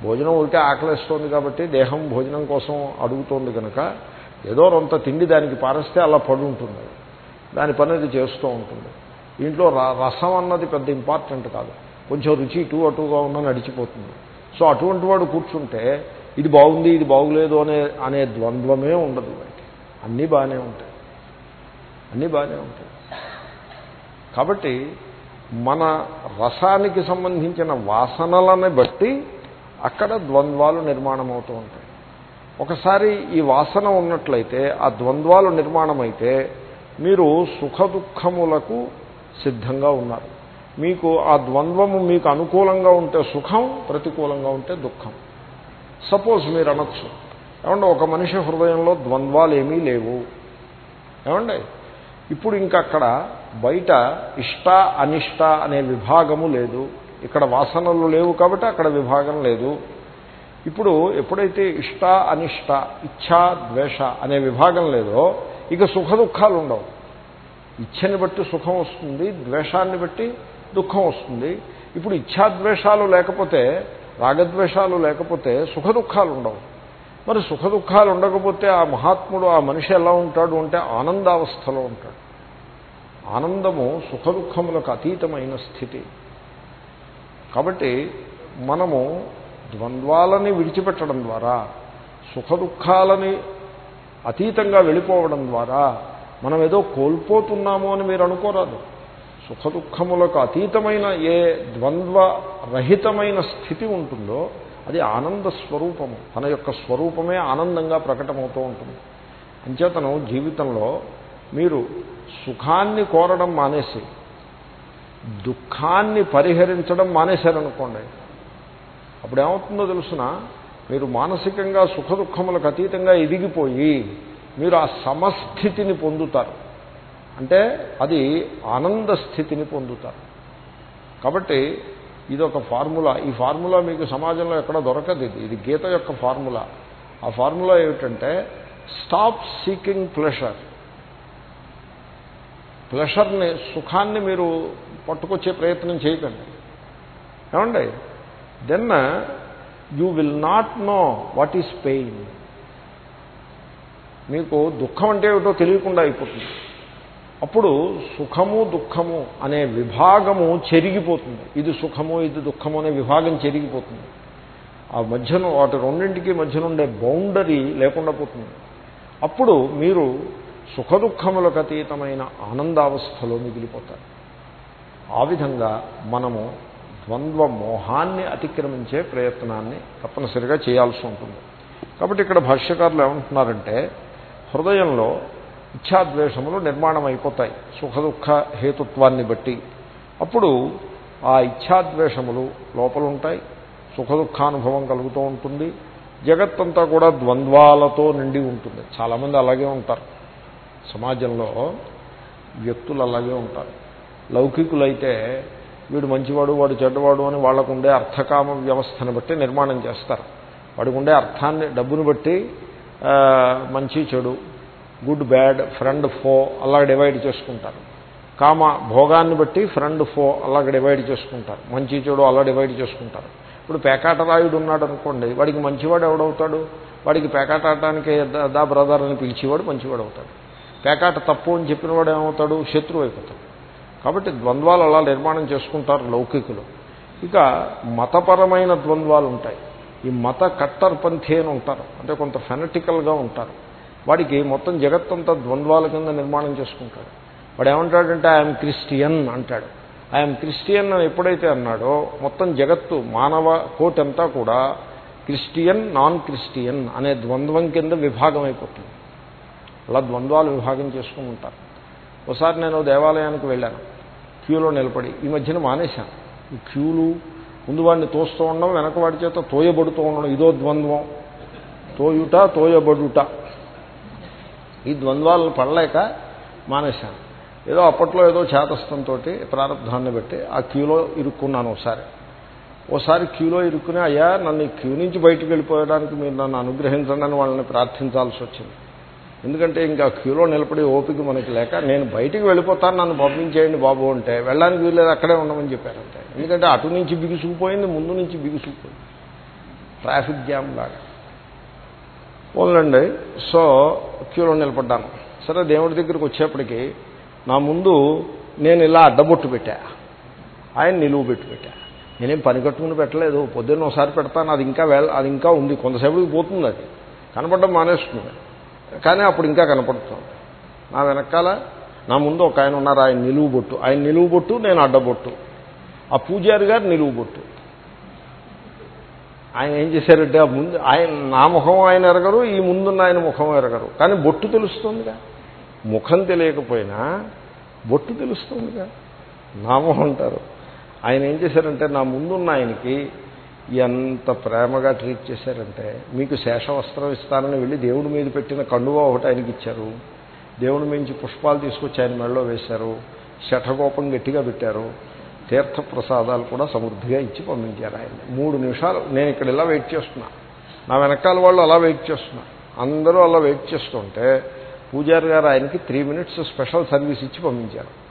భోజనం ఉంటే ఆకలిస్తోంది కాబట్టి దేహం భోజనం కోసం అడుగుతోంది కనుక ఏదో రొంత తిండి దానికి పారేస్తే అలా పడి ఉంటుంది దాని పని అది చేస్తూ ఉంటుంది. దీంట్లో రసం అన్నది పెద్ద ఇంపార్టెంట్ కాదు. కొంచెం రుచి ఇటు అటుగా ఉన్న నడిచిపోతుంది. సో అటువంటి వాడు కూర్చుంటే ఇది బాగుంది ఇది బాగులేదు అనే అనే ద్వంద్వమే ఉండదు అన్నీ బాగానే ఉంటాయి. అన్నీ బాగానే ఉంటాయి. కాబట్టి మన రసానికి సంబంధించిన వాసనలను బట్టి అక్కడ ద్వంద్వాలు నిర్మాణం అవుతూ ఉంటాయి. ఒకసారి ఈ వాసన ఉన్నట్లయితే ఆ ద్వంద్వాలు నిర్మాణమైతే మీరు సుఖ దుఃఖములకు సిద్ధంగా ఉన్నారు. మీకు ఆ ద్వంద్వము మీకు అనుకూలంగా ఉంటే సుఖం ప్రతికూలంగా ఉంటే దుఃఖం. సపోజ్ మీరు అనొచ్చు ఏమంటే ఒక మనిషి హృదయంలో ద్వంద్వాలు ఏమీ లేవు. ఏమండి ఇప్పుడు ఇంకక్కడ బయట ఇష్ట అనిష్ట అనే విభాగము లేదు. ఇక్కడ వాసనలు లేవు కాబట్టి అక్కడ విభాగం లేదు. ఇప్పుడు ఎప్పుడైతే ఇష్ట అనిష్ట ఇచ్ఛా ద్వేష అనే విభాగం లేదో ఇక సుఖ దుఃఖాలు ఉండవు. ఇచ్ఛని బట్టి సుఖం వస్తుంది ద్వేషాన్ని బట్టి దుఃఖం వస్తుంది. ఇప్పుడు ఇచ్ఛాద్వేషాలు లేకపోతే రాగద్వేషాలు లేకపోతే సుఖ దుఃఖాలు ఉండవు. మరి సుఖ దుఃఖాలు ఉండకపోతే ఆ మహాత్ముడు ఆ మనిషి ఎలా ఉంటాడు అంటే ఆనందావస్థలో ఉంటాడు. ఆనందము సుఖ దుఃఖములకు అతీతమైన స్థితి. కాబట్టి మనము ద్వంద్వాలని విడిచిపెట్టడం ద్వారా సుఖ దుఃఖాలని అతీతంగా వెళ్ళిపోవడం ద్వారా మనం ఏదో కోల్పోతున్నాము అని మీరు అనుకోరాదు. సుఖ దుఃఖములకు అతీతమైన ఏ ద్వంద్వ రహితమైన స్థితి ఉంటుందో అది ఆనంద స్వరూపము. తన యొక్క స్వరూపమే ఆనందంగా ప్రకటమవుతూ ఉంటుంది. అంచేతను జీవితంలో మీరు సుఖాన్ని కోరడం మానేసి దుఃఖాన్ని పరిహరించడం మానేశారనుకోండి అప్పుడు ఏమవుతుందో తెలుసిన? మీరు మానసికంగా సుఖ దుఃఖములకు అతీతంగా ఎదిగిపోయి మీరు ఆ సమస్థితిని పొందుతారు. అంటే అది ఆనంద స్థితిని పొందుతారు. కాబట్టి ఇది ఒక ఫార్ములా. ఈ ఫార్ములా మీకు సమాజంలో ఎక్కడ దొరకదు ఇది. ఇది గీత యొక్క ఫార్ములా. ఆ ఫార్ములా ఏమిటంటే స్టాప్ సీకింగ్ ప్లెషర్. ప్లెషర్ని సుఖాన్ని మీరు పట్టుకొచ్చే ప్రయత్నం చేయకండి. ఏమండి? Then you will not know what is pain. మీకు దుఃఖం అంటే ఏమిటో తెలియకుండా అయిపోతుంది. అప్పుడు సుఖము దుఃఖము అనే విభాగము చెరిగిపోతుంది. ఇది సుఖము ఇది దుఃఖము అనే విభాగం చెరిగిపోతుంది. ఆ మధ్యను వాటి రెండింటికి మధ్యనుండే బౌండరీ లేకుండా పోతుంది. అప్పుడు మీరు సుఖదుఖములకు అతీతమైన ఆనందావస్థలో మిగిలిపోతారు. ఆ విధంగా మనము ద్వంద్వ మోహాన్ని అతిక్రమించే ప్రయత్నాన్ని తప్పనిసరిగా చేయాల్సి ఉంటుంది. కాబట్టి ఇక్కడ భాష్యకారులు ఏమంటున్నారంటే హృదయంలో ఇచ్ఛాద్వేషములు నిర్మాణం అయిపోతాయి సుఖదుఖ హేతుత్వాన్ని బట్టి. అప్పుడు ఆ ఇచ్ఛాద్వేషములు లోపలుంటాయి సుఖ దుఃఖానుభవం కలుగుతూ ఉంటుంది జగత్తంతా కూడా ద్వంద్వాలతో నిండి ఉంటుంది. చాలామంది అలాగే ఉంటారు. సమాజంలో వ్యక్తులు అలాగే ఉంటారు. లౌకికులైతే వీడు మంచివాడు వాడు చెడ్డవాడు అని వాళ్ళకు ఉండే అర్థకామ వ్యవస్థను బట్టి నిర్మాణం చేస్తారు. వాడికి ఉండే అర్థాన్ని డబ్బును బట్టి మంచి చెడు గుడ్ బ్యాడ్ ఫ్రెండ్ ఫో అలా డివైడ్ చేసుకుంటారు. కామ భోగాన్ని బట్టి ఫ్రెండ్ ఫో అలాగ డివైడ్ చేసుకుంటారు. మంచి చెడు అలా డివైడ్ చేసుకుంటారు. ఇప్పుడు పేకాటరాయుడు ఉన్నాడు అనుకోండి వాడికి మంచివాడు ఎవడవుతాడు వాడికి పేకాట ఆడటానికి దా బ్రదర్ అని పిలిచేవాడు మంచివాడు అవుతాడు పేకాట తప్పు అని చెప్పిన వాడు ఏమవుతాడు? శత్రువు అయిపోతాడు. కాబట్టి ద్వంద్వాలు అలా నిర్మాణం చేసుకుంటారు లౌకికులు. ఇక మతపరమైన ద్వంద్వాలు ఉంటాయి. ఈ మత కట్టర్ కట్టర్పంథి అని ఉంటారు. అంటే కొంత ఫెనటికల్గా ఉంటారు. వాడికి మొత్తం జగత్తంతా ద్వంద్వాల కింద నిర్మాణం చేసుకుంటాడు. వాడు ఏమంటాడంటే ఐఎమ్ క్రిస్టియన్ అంటాడు. ఐఎమ్ క్రిస్టియన్ అని ఎప్పుడైతే అన్నాడో మొత్తం జగత్తు మానవ కోటంతా కూడా క్రిస్టియన్ నాన్ క్రిస్టియన్ అనే ద్వంద్వం కింద విభాగం అయిపోతుంది అలా ద్వంద్వాలు విభాగం చేసుకుని ఉంటారు. ఒకసారి నేను దేవాలయానికి వెళ్ళాను. క్యూలో నిలబడి ఈ మధ్యన మానేశాను. ఈ క్యూలు ముందు వాడిని తోస్తూ ఉండడం వెనక వాడి చేత తోయబడుతూ ఉండడం ఇదో ద్వంద్వం. తోయుట తోయబడుట. ఈ ద్వంద్వాలను పడలేక మానేశాను. ఏదో అప్పట్లో ఏదో చేతస్థంతో ప్రారంభాన్ని పెట్టి ఆ క్యూలో ఇరుక్కున్నాను ఒకసారి. ఓసారి క్యూలో ఇరుక్కుని అయ్యా నన్ను క్యూ నుంచి బయటకు వెళ్ళిపోయడానికి మీరు నన్ను అనుగ్రహించండి అని వాళ్ళని ప్రార్థించాల్సి వచ్చింది. ఎందుకంటే ఇంకా క్యూలో నిలబడి ఓపిక మనకి లేక నేను బయటికి వెళ్ళిపోతాను నన్ను పంపించేయండి బాబు అంటే వెళ్ళడానికి వీల్లేదు అక్కడే ఉండమని చెప్పారంటే. ఎందుకంటే అటు నుంచి బిగుసుకుపోయింది ముందు నుంచి బిగుసుకుపోయింది. ట్రాఫిక్ జామ్ లాగా. పోలండి సో క్యూలో నిలబడ్డాను. సరే దేవుడి దగ్గరికి వచ్చేప్పటికి నా ముందు నేను ఇలా అడ్డబొట్టు పెట్టా. ఆయన నిలువు పెట్టు పెట్టా. నేనేం పని కట్టుకుని పెట్టలేదు. పొద్దున్న ఒకసారి పెడతాను అది ఇంకా వెళ్ళ అది ఇంకా ఉంది. కొంతసేపటికి పోతుంది అది. కనపడడం మానేస్తుంది కానీ అప్పుడు ఇంకా కనపడుతుంది. నా వెనకాల నా ముందు ఒక ఆయన ఉన్నారు ఆయన నిలువు బొట్టు. ఆయన నిలువు బొట్టు నేను అడ్డబొట్టు ఆ పూజారి గారు నిలువు బొట్టు. ఆయన ఏం చేశారంటే ఆ ముందు ఆయన నా ముఖం ఆయన ఎరగరు ఈ ముందున్న ఆయన ముఖం ఎరగరు. కానీ బొట్టు తెలుస్తుందిగా. ముఖం తెలియకపోయినా బొట్టు తెలుస్తుందిగా. నామం అంటారు. ఆయన ఏం చేశారంటే నా ముందున్న ఆయనకి ఎంత ప్రేమగా ట్రీట్ చేశారంటే మీకు శేషవస్త్రం ఇస్తానని వెళ్ళి దేవుడి మీద పెట్టిన కండువా ఒకటి ఆయనకి ఇచ్చారు. దేవుడి మించి పుష్పాలు తీసుకొచ్చి ఆయన మెడలో వేశారు. శఠగోపం గట్టిగా పెట్టారు. తీర్థ ప్రసాదాలు కూడా సమృద్ధిగా ఇచ్చి పంపించారు ఆయన. మూడు నిమిషాలు నేను ఇక్కడ ఇలా వెయిట్ చేస్తున్నా. నా వెనకాల వాళ్ళు అలా వెయిట్ చేస్తున్నా. అందరూ అలా వెయిట్ చేస్తుంటే పూజారి గారు ఆయనకి త్రీ మినిట్స్ స్పెషల్ సర్వీస్ ఇచ్చి పంపించారు.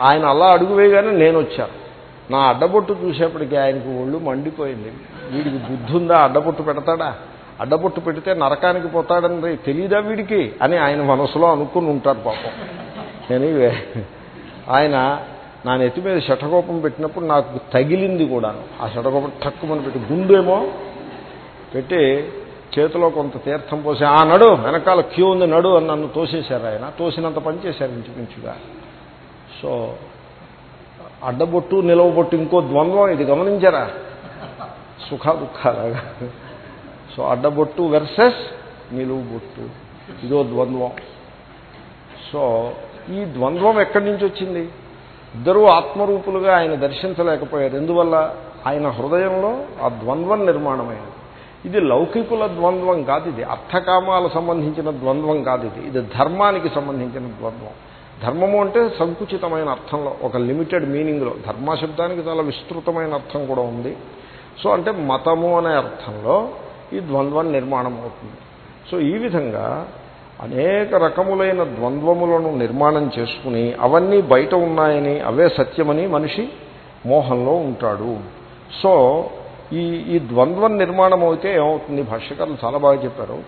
ఆయన అలా అడుగు వేయగానే నేను వచ్చాను. నా అడ్డబొట్టు చూసేప్పటికీ ఆయనకు ఒళ్ళు మండిపోయింది. వీడికి బుద్ధి ఉందా అడ్డబొట్టు పెడతాడా? అడ్డబొట్టు పెడితే నరకానికి పోతాడని తెలియదా వీడికి? అని ఆయన మనసులో అనుకుని ఉంటారు పాపం. ఎనీవే ఆయన నా నెత్తి మీద శటకోపం పెట్టినప్పుడు నాకు తగిలింది కూడా ఆ శటకోపం తక్కువని పెట్టి గుండేమో పెట్టి చేతిలో కొంత తీర్థం పోసి ఆ నడు వెనకాల క్యూ ఉంది నడు అని నన్ను తోసేశారు ఆయన. తోసినంత పనిచేశారు ఇంచుమించుగా. సో అడ్డబొట్టు నిలవబొట్టు ఇంకో ద్వంద్వం ఇది గమనించారా? సుఖ దుఃఖాలుగా సో అడ్డబొట్టు వెర్సెస్ నిలువుబొట్టు. ఇదో ద్వంద్వం. సో ఈ ద్వంద్వం ఎక్కడి నుంచి వచ్చింది? ఇద్దరూ ఆత్మరూపులుగా ఆయన దర్శించలేకపోయారు. ఎందువల్ల? ఆయన హృదయంలో ఆ ద్వంద్వం నిర్మాణమైంది. ఇది లౌకికుల ద్వంద్వం కాదు ఇది. అర్థకామాల సంబంధించిన ద్వంద్వం కాదు ఇది. ఇది ధర్మానికి సంబంధించిన ద్వంద్వం. ధర్మము అంటే సంకుచితమైన అర్థంలో ఒక లిమిటెడ్ మీనింగ్లో. ధర్మశబ్దానికి చాలా విస్తృతమైన అర్థం కూడా ఉంది. సో అంటే మతము అనే అర్థంలో ఈ ద్వంద్వం నిర్మాణం అవుతుంది. సో ఈ విధంగా అనేక రకములైన ద్వంద్వములను నిర్మాణం చేసుకుని అవన్నీ బయట ఉన్నాయని అవే సత్యమని మనిషి మోహంలో ఉంటాడు. సో ఈ ఈ ద్వంద్వం నిర్మాణం అయితే ఏమవుతుంది? భాష్యకారులు చాలా బాగా చెప్పారు.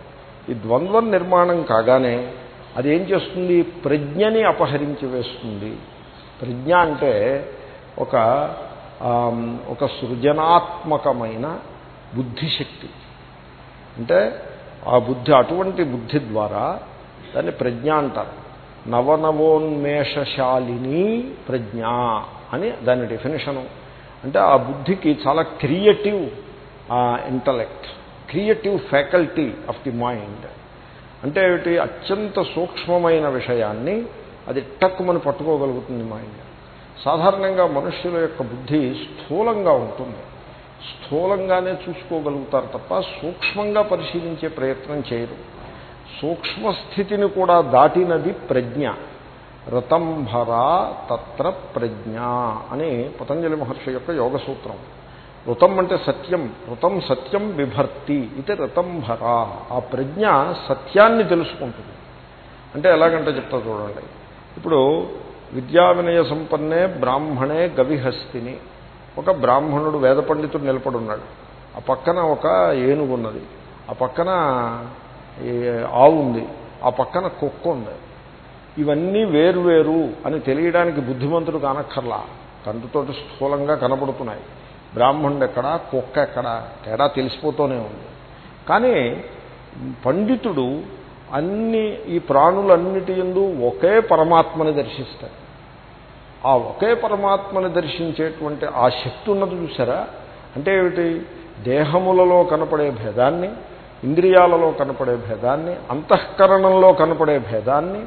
ఈ ద్వంద్వం నిర్మాణం కాగానే అది ఏం చేస్తుంది? ప్రజ్ఞని అపహరించి వేస్తుంది. ప్రజ్ఞ అంటే ఒక ఒక సృజనాత్మకమైన బుద్ధిశక్తి. అంటే ఆ బుద్ధి అటువంటి బుద్ధి ద్వారా దాన్ని ప్రజ్ఞ అంటారు. నవనవోన్మేషశాలిని ప్రజ్ఞ అని దాని డెఫినేషను. అంటే ఆ బుద్ధికి చాలా creative intellect creative faculty of the mind. అంటే ఏమిటి? అత్యంత సూక్ష్మమైన విషయాన్ని అది టక్కుమని పట్టుకోగలుగుతుంది మైండ్ సాధారణంగా మనుష్యుల యొక్క బుద్ధి స్థూలంగా ఉంటుంది. స్థూలంగానే చూసుకోగలుగుతారు తప్ప సూక్ష్మంగా పరిశీలించే ప్రయత్నం చేయరు. సూక్ష్మస్థితిని కూడా దాటినది ప్రజ్ఞ. రతంభరా తత్ర ప్రజ్ఞ అని పతంజలి మహర్షి యొక్క యోగ సూత్రం ఋతం అంటే సత్యం ఋతం సత్యం విభర్తి ఇది ఋతంభర ఆ ప్రజ్ఞ సత్యాన్ని తెలుసుకుంటుంది. అంటే ఎలాగంటే చెప్తా చూడండి. ఇప్పుడు విద్యా వినయ సంపన్నే బ్రాహ్మణే గవిహస్తిని. ఒక బ్రాహ్మణుడు వేద పండితుడు నిలబడున్నాడు ఆ పక్కన ఒక ఏనుగు ఉన్నది. ఆ పక్కన ఆవు ఉంది. ఆ పక్కన కుక్క ఉంది. ఇవన్నీ వేరువేరు అని తెలియడానికి బుద్ధిమంతుడు కానక్కర్లా. కంటుతోటి స్థూలంగా కనపడుతున్నాయి బ్రాహ్మణుడు ఎక్కడ కుక్క ఎక్కడ తేడా తెలిసిపోతూనే ఉంది. కానీ పండితుడు అన్ని ఈ ప్రాణులన్నిటి ఎందు ఒకే పరమాత్మని దర్శిస్తాడు. ఆ ఒకే పరమాత్మని దర్శించేటువంటి ఆ శక్తి ఉన్నది చూసారా అంటే ఏమిటి? దేహములలో కనపడే భేదాన్ని ఇంద్రియాలలో కనపడే భేదాన్ని అంతఃకరణంలో కనపడే భేదాన్ని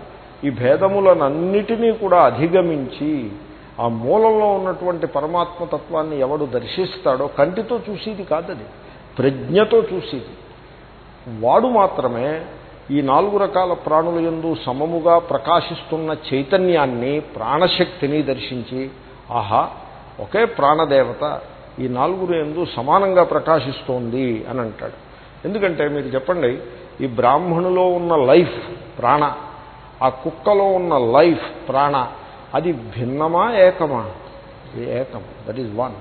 ఈ భేదములనన్నిటినీ కూడా అధిగమించి ఆ మూలంలో ఉన్నటువంటి పరమాత్మ తత్వాన్ని ఎవడు దర్శిస్తాడో కంటితో చూసేది కాదది ప్రజ్ఞతో చూసేది. వాడు మాత్రమే ఈ నాలుగు రకాల ప్రాణుల ఎందు సమముగా ప్రకాశిస్తున్న చైతన్యాన్ని ప్రాణశక్తిని దర్శించి ఆహా ఒకే ప్రాణదేవత ఈ నాలుగురు ఎందు సమానంగా ప్రకాశిస్తోంది అని అంటాడు. ఎందుకంటే మీరు చెప్పండి ఈ బ్రాహ్మణులో ఉన్న లైఫ్ ప్రాణ ఆ కుక్కలో ఉన్న లైఫ్ ప్రాణ అది భిన్నమా ఏకమా? ఏకం. దట్ ఈజ్ వన్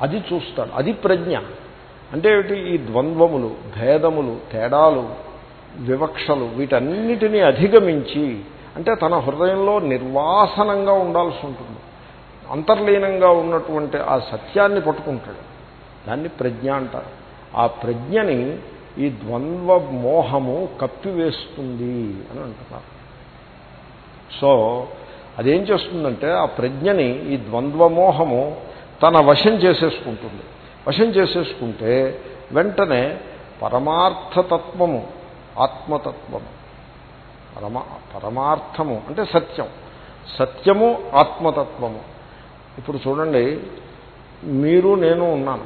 అది చూస్తాడు. అది ప్రజ్ఞ. అంటే ఏమిటి? ఈ ద్వంద్వములు భేదములు తేడాలు వివక్షలు వీటన్నిటినీ అధిగమించి అంటే తన హృదయంలో నిర్వాసనంగా ఉండాల్సి ఉంటుంది. అంతర్లీనంగా ఉన్నటువంటి ఆ సత్యాన్ని పట్టుకుంటాడు. దాన్ని ప్రజ్ఞ అంటారు. ఆ ప్రజ్ఞని ఈ ద్వంద్వ మోహము కప్పివేస్తుంది అని అంటున్నారు. సో అదేం చేస్తుందంటే ఆ ప్రజ్ఞని ఈ ద్వంద్వమోహము తన వశం చేసేసుకుంటుంది. వశం చేసేసుకుంటే వెంటనే పరమార్థతత్వము ఆత్మతత్వము. పరమా పరమార్థము అంటే సత్యం. సత్యము ఆత్మతత్వము. ఇప్పుడు చూడండి మీరు నేను ఉన్నాను.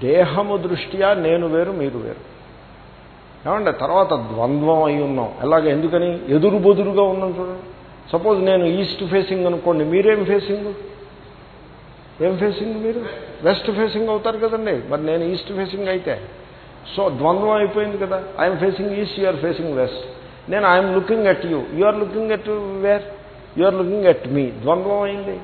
దేహము దృష్ట్యా నేను వేరు మీరు వేరు. ఏమంటే తర్వాత ద్వంద్వం అయి ఉన్నాం. ఎలాగ? ఎందుకని? ఎదురు బొదురుగా ఉన్నాం చూడండి. సపోజ్ నేను ఈస్ట్ ఫేసింగ్ అనుకోండి మీరేం ఫేసింగ్? ఏం ఫేసింగ్ మీరు? వెస్ట్ ఫేసింగ్ అవుతారు కదండి. మరి నేను ఈస్ట్ ఫేసింగ్ అయితే. సో ద్వంద్వం అయిపోయింది కదా. I'm facing east you're facing west నేను I'm looking at you you're looking at where you're looking at me ద్వంద్వం అయింది.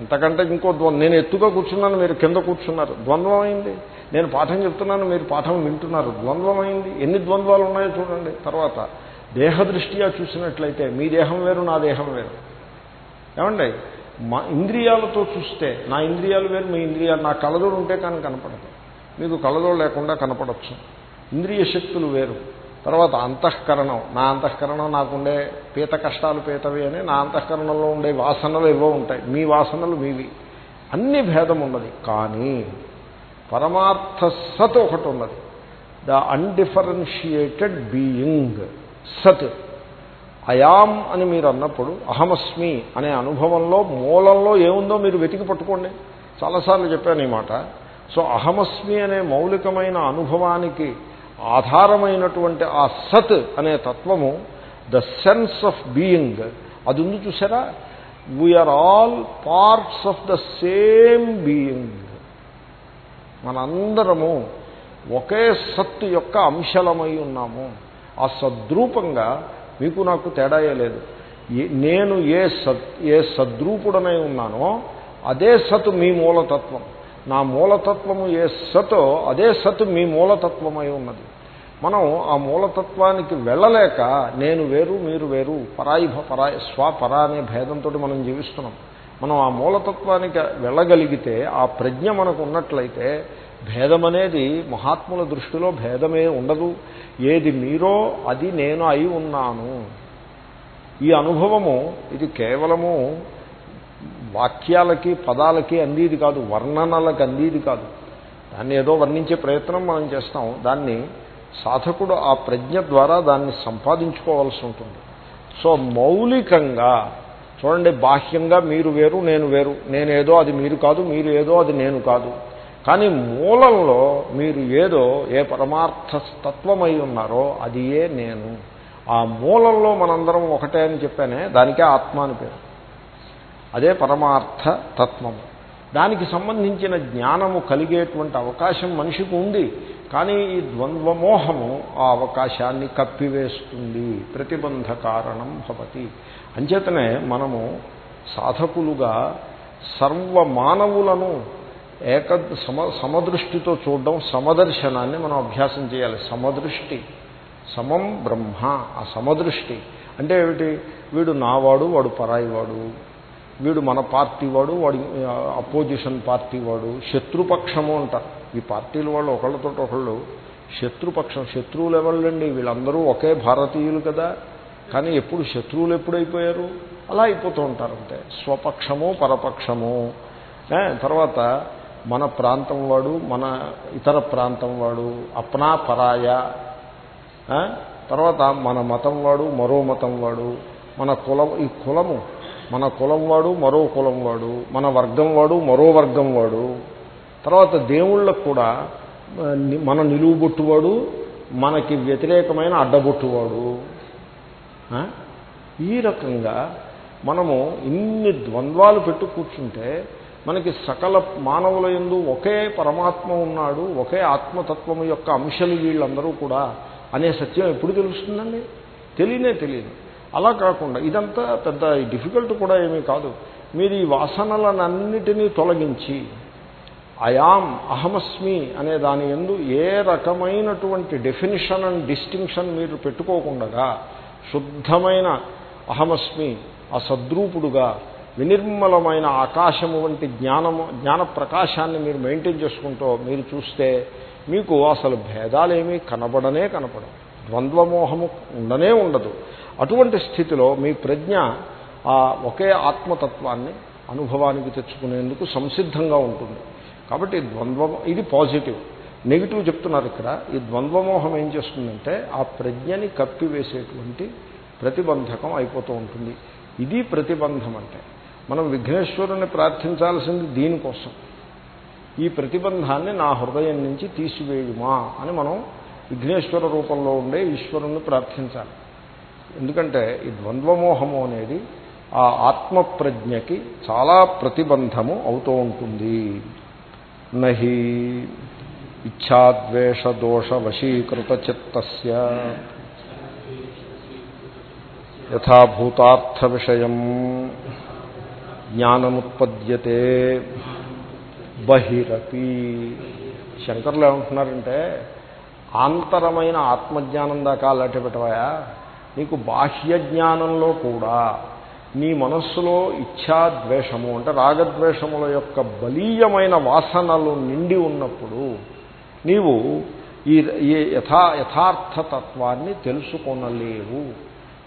ఇంతకంటే ఇంకో ద్వంద్వం నేను ఎత్తుగా కూర్చున్నాను మీరు కింద కూర్చున్నారు. ద్వంద్వం అయింది. నేను పాఠం చెప్తున్నాను మీరు పాఠం వింటున్నారు. ద్వంద్వం అయింది. ఎన్ని ద్వంద్వాలు ఉన్నాయో చూడండి. తర్వాత దేహదృష్ట్యా చూసినట్లయితే మీ దేహం వేరు నా దేహం వేరు. ఏమండి? మా ఇంద్రియాలతో చూస్తే నా ఇంద్రియాలు వేరు మీ ఇంద్రియాలు నా కళ్ళజోడు ఉంటే కానీ కనపడదు. మీకు కళ్ళజోడు లేకుండా కనపడచ్చు. ఇంద్రియ శక్తులు వేరు. తర్వాత అంతఃకరణం. నా అంతఃకరణం నాకుండే పీత కష్టాలు పీతవి అని నా అంతఃకరణంలో ఉండే వాసనలు ఏవో ఉంటాయి. మీ వాసనలు మీవి. అన్ని భేదం ఉన్నది. కానీ పరమార్థ సత్ ఒకటి ఉన్నది. The undifferentiated being. సత్. అయాం అని మీరు అన్నప్పుడు అహమస్మి అనే అనుభవంలో మూలంలో ఏముందో మీరు వెతికి పట్టుకోండి. చాలాసార్లు చెప్పాను ఈ మాట. సో అహమస్మి అనే మౌలికమైన అనుభవానికి ఆధారమైనటువంటి ఆ సత్ అనే తత్వము ద సెన్స్ ఆఫ్ బీయింగ్. అది ఉంది చూసారా we're all parts of the same being మనందరము ఒకే సత్తు యొక్క అంశలమై ఉన్నాము. ఆ సద్రూపంగా మీకు నాకు తేడాయే లేదు. నేను ఏ సత్ ఏ సద్రూపుడనై ఉన్నానో అదే సత్ మీ మూలతత్వం. నా మూలతత్వము ఏ సతో అదే సత్ మీ మూలతత్వమై ఉన్నది. మనం ఆ మూలతత్వానికి వెళ్ళలేక నేను వేరు మీరు వేరు పరాయి పరాయి స్వపరా అనే భేదంతో మనం జీవిస్తున్నాం. మనం ఆ మూలతత్వానికి వెళ్ళగలిగితే ఆ ప్రజ్ఞ మనకు ఉన్నట్లయితే భేదం అనేది మహాత్ముల దృష్టిలో భేదమే ఉండదు. ఏది మీరో అది నేను అయి ఉన్నాను. ఈ అనుభవము ఇది కేవలము వాక్యాలకి పదాలకి అందేది కాదు వర్ణనలకు అందేది కాదు. దాన్ని ఏదో వర్ణించే ప్రయత్నం మనం చేస్తాం. దాన్ని సాధకుడు ఆ ప్రజ్ఞ ద్వారా దాన్ని సంపాదించుకోవాల్సి ఉంటుంది. సో మౌలికంగా చూడండి బాహ్యంగా మీరు వేరు నేను వేరు నేనేదో అది మీరు కాదు మీరు ఏదో అది నేను కాదు. కానీ మూలంలో మీరు ఏదో ఏ పరమార్థ తత్వమై ఉన్నారో అది నేను. ఆ మూలంలో మనందరం ఒకటే అని చెప్పానే దానికే ఆత్మ అని పేరు. అదే పరమార్థ తత్వము దానికి సంబంధించిన జ్ఞానము కలిగేటువంటి అవకాశం మనిషికి ఉంది. కానీ ఈ ద్వంద్వమోహము ఆ అవకాశాన్ని కప్పివేస్తుంది. ప్రతిబంధ కారణం భవతి. అంచేతనే మనము సాధకులుగా సర్వ మానవులను ఏక సమ సమదృష్టితో చూడడం సమదర్శనాన్ని మనం అభ్యాసం చేయాలి. సమదృష్టి. సమం బ్రహ్మ. ఆ సమదృష్టి. అంటే ఏమిటి? వీడు నావాడు వాడు పరాయివాడు. వీడు మన పార్టీ వాడు వాడి అపోజిషన్ పార్టీ వాడు శత్రుపక్షము అంటారు ఈ పార్టీల వాళ్ళు ఒకళ్ళతో ఒకళ్ళు శత్రుపక్షం శత్రువులు ఎవళ్ళండి వీళ్ళందరూ ఒకే భారతీయులు కదా. కానీ ఎప్పుడు శత్రువులు ఎప్పుడైపోయారు? అలా అయిపోతూ ఉంటారు అంతే. స్వపక్షము పరపక్షము. తర్వాత మన ప్రాంతం వాడు మన ఇతర ప్రాంతం వాడు అప్నా పరాయ. తర్వాత మన మతం వాడు మరో మతం వాడు మన కులం ఈ కులము మన కులం వాడు మరో కులం వాడు మన వర్గం వాడు మరో వర్గం వాడు. తర్వాత దేవుళ్ళకు కూడా మన నిలువుబొట్టువాడు మనకి వ్యతిరేకమైన అడ్డబొట్టువాడు ఈ రకంగా మనము ఇన్ని ద్వంద్వాలు పెట్టు కూర్చుంటే మనకి సకల మానవుల ఎందు ఒకే పరమాత్మ ఉన్నాడు ఒకే ఆత్మతత్వము యొక్క అంశలు వీళ్ళందరూ కూడా అనే సత్యం ఎప్పుడు తెలుస్తుందండి? తెలియనే తెలియదు. అలా కాకుండా ఇదంతా పెద్ద డిఫికల్ట్ కూడా ఏమీ కాదు. మీరు ఈ వాసనలనన్నిటినీ తొలగించి అయాం అహమస్మి అనే దాని ఎందు ఏ రకమైనటువంటి డెఫినిషన్ అండ్ డిస్టింక్షన్ మీరు పెట్టుకోకుండా శుద్ధమైన అహమస్మి ఆ సద్రూపుడుగా వినిర్మలమైన ఆకాశము వంటి జ్ఞానము జ్ఞాన ప్రకాశాన్ని మీరు మెయింటైన్ చేసుకుంటూ మీరు చూస్తే మీకు అసలు భేదాలేమీ కనబడనే కనపడవు. ద్వంద్వమోహము ఉండనే ఉండదు. అటువంటి స్థితిలో మీ ప్రజ్ఞ ఆ ఒకే ఆత్మతత్వాన్ని అనుభవానికి తెచ్చుకునేందుకు సంసిద్ధంగా ఉంటుంది. కాబట్టి ద్వంద్వ ఇది పాజిటివ్. నెగిటివ్ చెప్తున్నారు ఇక్కడ. ఈ ద్వంద్వమోహం ఏం చేస్తుందంటే ఆ ప్రజ్ఞని కప్పివేసేటువంటి ప్రతిబంధకం అయిపోతూ ఉంటుంది. ఇది ప్రతిబంధం అంటే. మనం విఘ్నేశ్వరుని ప్రార్థించాల్సింది దీనికోసం. ఈ ప్రతిబంధాన్ని నా హృదయం నుంచి తీసివేయుమా అని మనం విఘ్నేశ్వర రూపంలో ఉండే ఈశ్వరుణ్ణి ప్రార్థించాలి. ఎందుకంటే ఈ ద్వంద్వమోహము అనేది ఆ ఆత్మప్రజ్ఞకి చాలా ప్రతిబంధము అవుతూ ఉంటుంది. నహి ఇచ్ఛాద్వేషదోష వశీకృత చిత్త యథాభూతార్థ విషయం. జ్ఞానముత్పద్యతే బహిరపి. శంకర్లు ఏమంటున్నారంటే ఆంతరమైన ఆత్మజ్ఞానం దాకా అలాంటి పెట్టవాయా? నీకు బాహ్య జ్ఞానంలో కూడా నీ మనస్సులో ఇచ్ఛా ద్వేషము అంటే రాగద్వేషముల యొక్క బలీయమైన వాసనలు నిండి ఉన్నప్పుడు నీవు ఈ యథా యథార్థతత్వాన్ని తెలుసుకొనలేవు.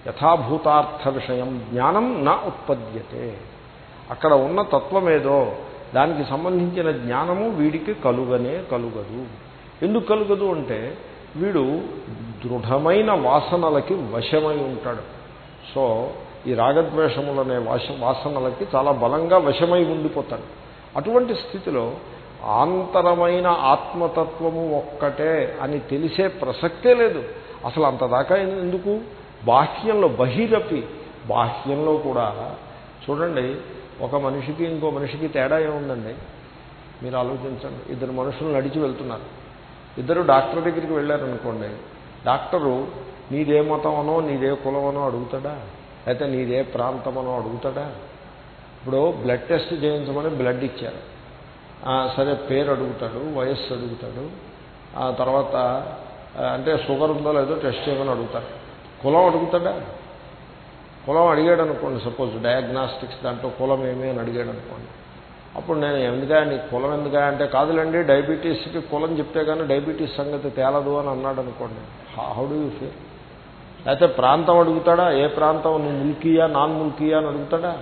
యథాభూతార్థ విషయం జ్ఞానం నా ఉత్పద్యతే. అక్కడ ఉన్న తత్వమేదో దానికి సంబంధించిన జ్ఞానము వీడికి కలుగనే కలుగదు. ఎందుకు కలుగదు అంటే వీడు దృఢమైన వాసనలకి వశమై ఉంటాడు. సో ఈ రాగద్వేషములనే వాస వాసనలకి చాలా బలంగా వశమై ఉండిపోతాడు. అటువంటి స్థితిలో ఆంతరమైన ఆత్మతత్వము ఒక్కటే అని తెలిసే ప్రసక్తే లేదు. అసలు అంతదాకా ఎందుకు? బాహ్యంలో బహిరపి బాహ్యంలో కూడా చూడండి ఒక మనిషికి ఇంకో మనిషికి తేడా ఏముందండి? మీరు ఆలోచించండి. ఇద్దరు మనుషులు నడిచి వెళ్తున్నారు. ఇద్దరు డాక్టర్ దగ్గరికి వెళ్ళారనుకోండి. డాక్టరు నీదే మతమనో నీదే కులమనో అడుగుతాడా? అయితే నీదే ప్రాంతమనో అడుగుతాడా? ఇప్పుడు బ్లడ్ టెస్ట్ చేయించమని బ్లడ్ ఇచ్చారు. సరే పేరు అడుగుతాడు వయస్సు అడుగుతాడు ఆ తర్వాత అంటే షుగర్ ఉందో లేదో టెస్ట్ చేయమని అడుగుతాడు కులం అడుగుతాడా? కులం అడిగాడు అనుకోండి సపోజ్ డయాగ్నాస్టిక్స్ దాంట్లో కులం ఏమీ అని అడిగాడు అనుకోండి అప్పుడు నేను ఎందుగా నీ కులం ఎందుగా అంటే కాదులండి డయాబెటీస్కి కులం చెప్తే కానీ డయాబెటీస్ సంగతి తేలదు అని అన్నాడు అనుకోండి హౌ డూ యూ ఫీల్ లేకపోతే ప్రాంతం అడుగుతాడా? ఏ ప్రాంతం? నువ్వు ముల్కీయా నాన్ ముల్కీయా అని అడుగుతాడా?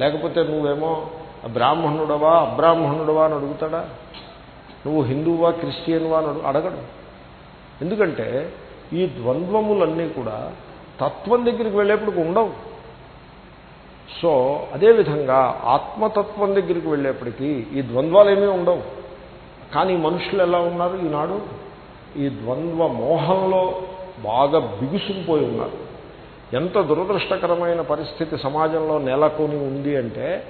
లేకపోతే నువ్వేమో బ్రాహ్మణుడవా అబ్రాహ్మణుడవా అని అడుగుతాడా? నువ్వు హిందువా క్రిస్టియన్వా అని అడగడు. ఎందుకంటే ఈ ద్వంద్వములన్నీ కూడా తత్వం దగ్గరికి వెళ్ళేప్పటికి ఉండవు. సో అదేవిధంగా ఆత్మతత్వం దగ్గరికి వెళ్ళేప్పటికీ ఈ ద్వంద్వాలు ఏమీ ఉండవు. కానీ మనుషులు ఎలా ఉన్నారు ఈనాడు? ఈ ద్వంద్వ మోహంలో బాగా బిగుసుకుపోయి ఉన్నారు. ఎంత దురదృష్టకరమైన పరిస్థితి సమాజంలో నెలకొని ఉంది అంటే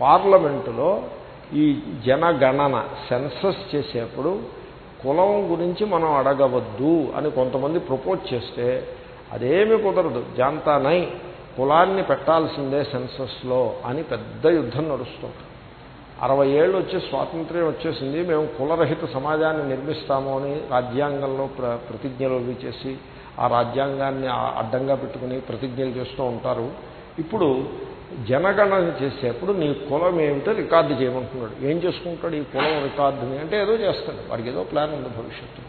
పార్లమెంటులో ఈ జనగణన సెన్సస్ చేసేప్పుడు కులం గురించి మనం అడగవద్దు అని కొంతమంది ప్రపోజ్ చేస్తే అదేమి కుదరదు. జాంతానై కులాన్ని పెట్టాల్సిందే సెన్సస్లో అని పెద్ద యుద్ధం నడుస్తుంది. అరవై ఏళ్ళు వచ్చి స్వాతంత్ర్యం వచ్చేసింది మేము కులరహిత సమాజాన్ని నిర్మిస్తాము అని రాజ్యాంగంలో ప్ర ప్రతిజ్ఞలు చేసి ఆ రాజ్యాంగాన్ని అడ్డంగా పెట్టుకుని ప్రతిజ్ఞలు చేస్తూ ఉంటారు. ఇప్పుడు జనగణన చేసేప్పుడు నీ కులం ఏమిటో రికార్డు చేయమంటున్నాడు. ఏం చేసుకుంటాడు ఈ కులం రికార్డుని? అంటే ఏదో చేస్తాడు. వాడికి ఏదో ప్లాన్ ఉంది భవిష్యత్తు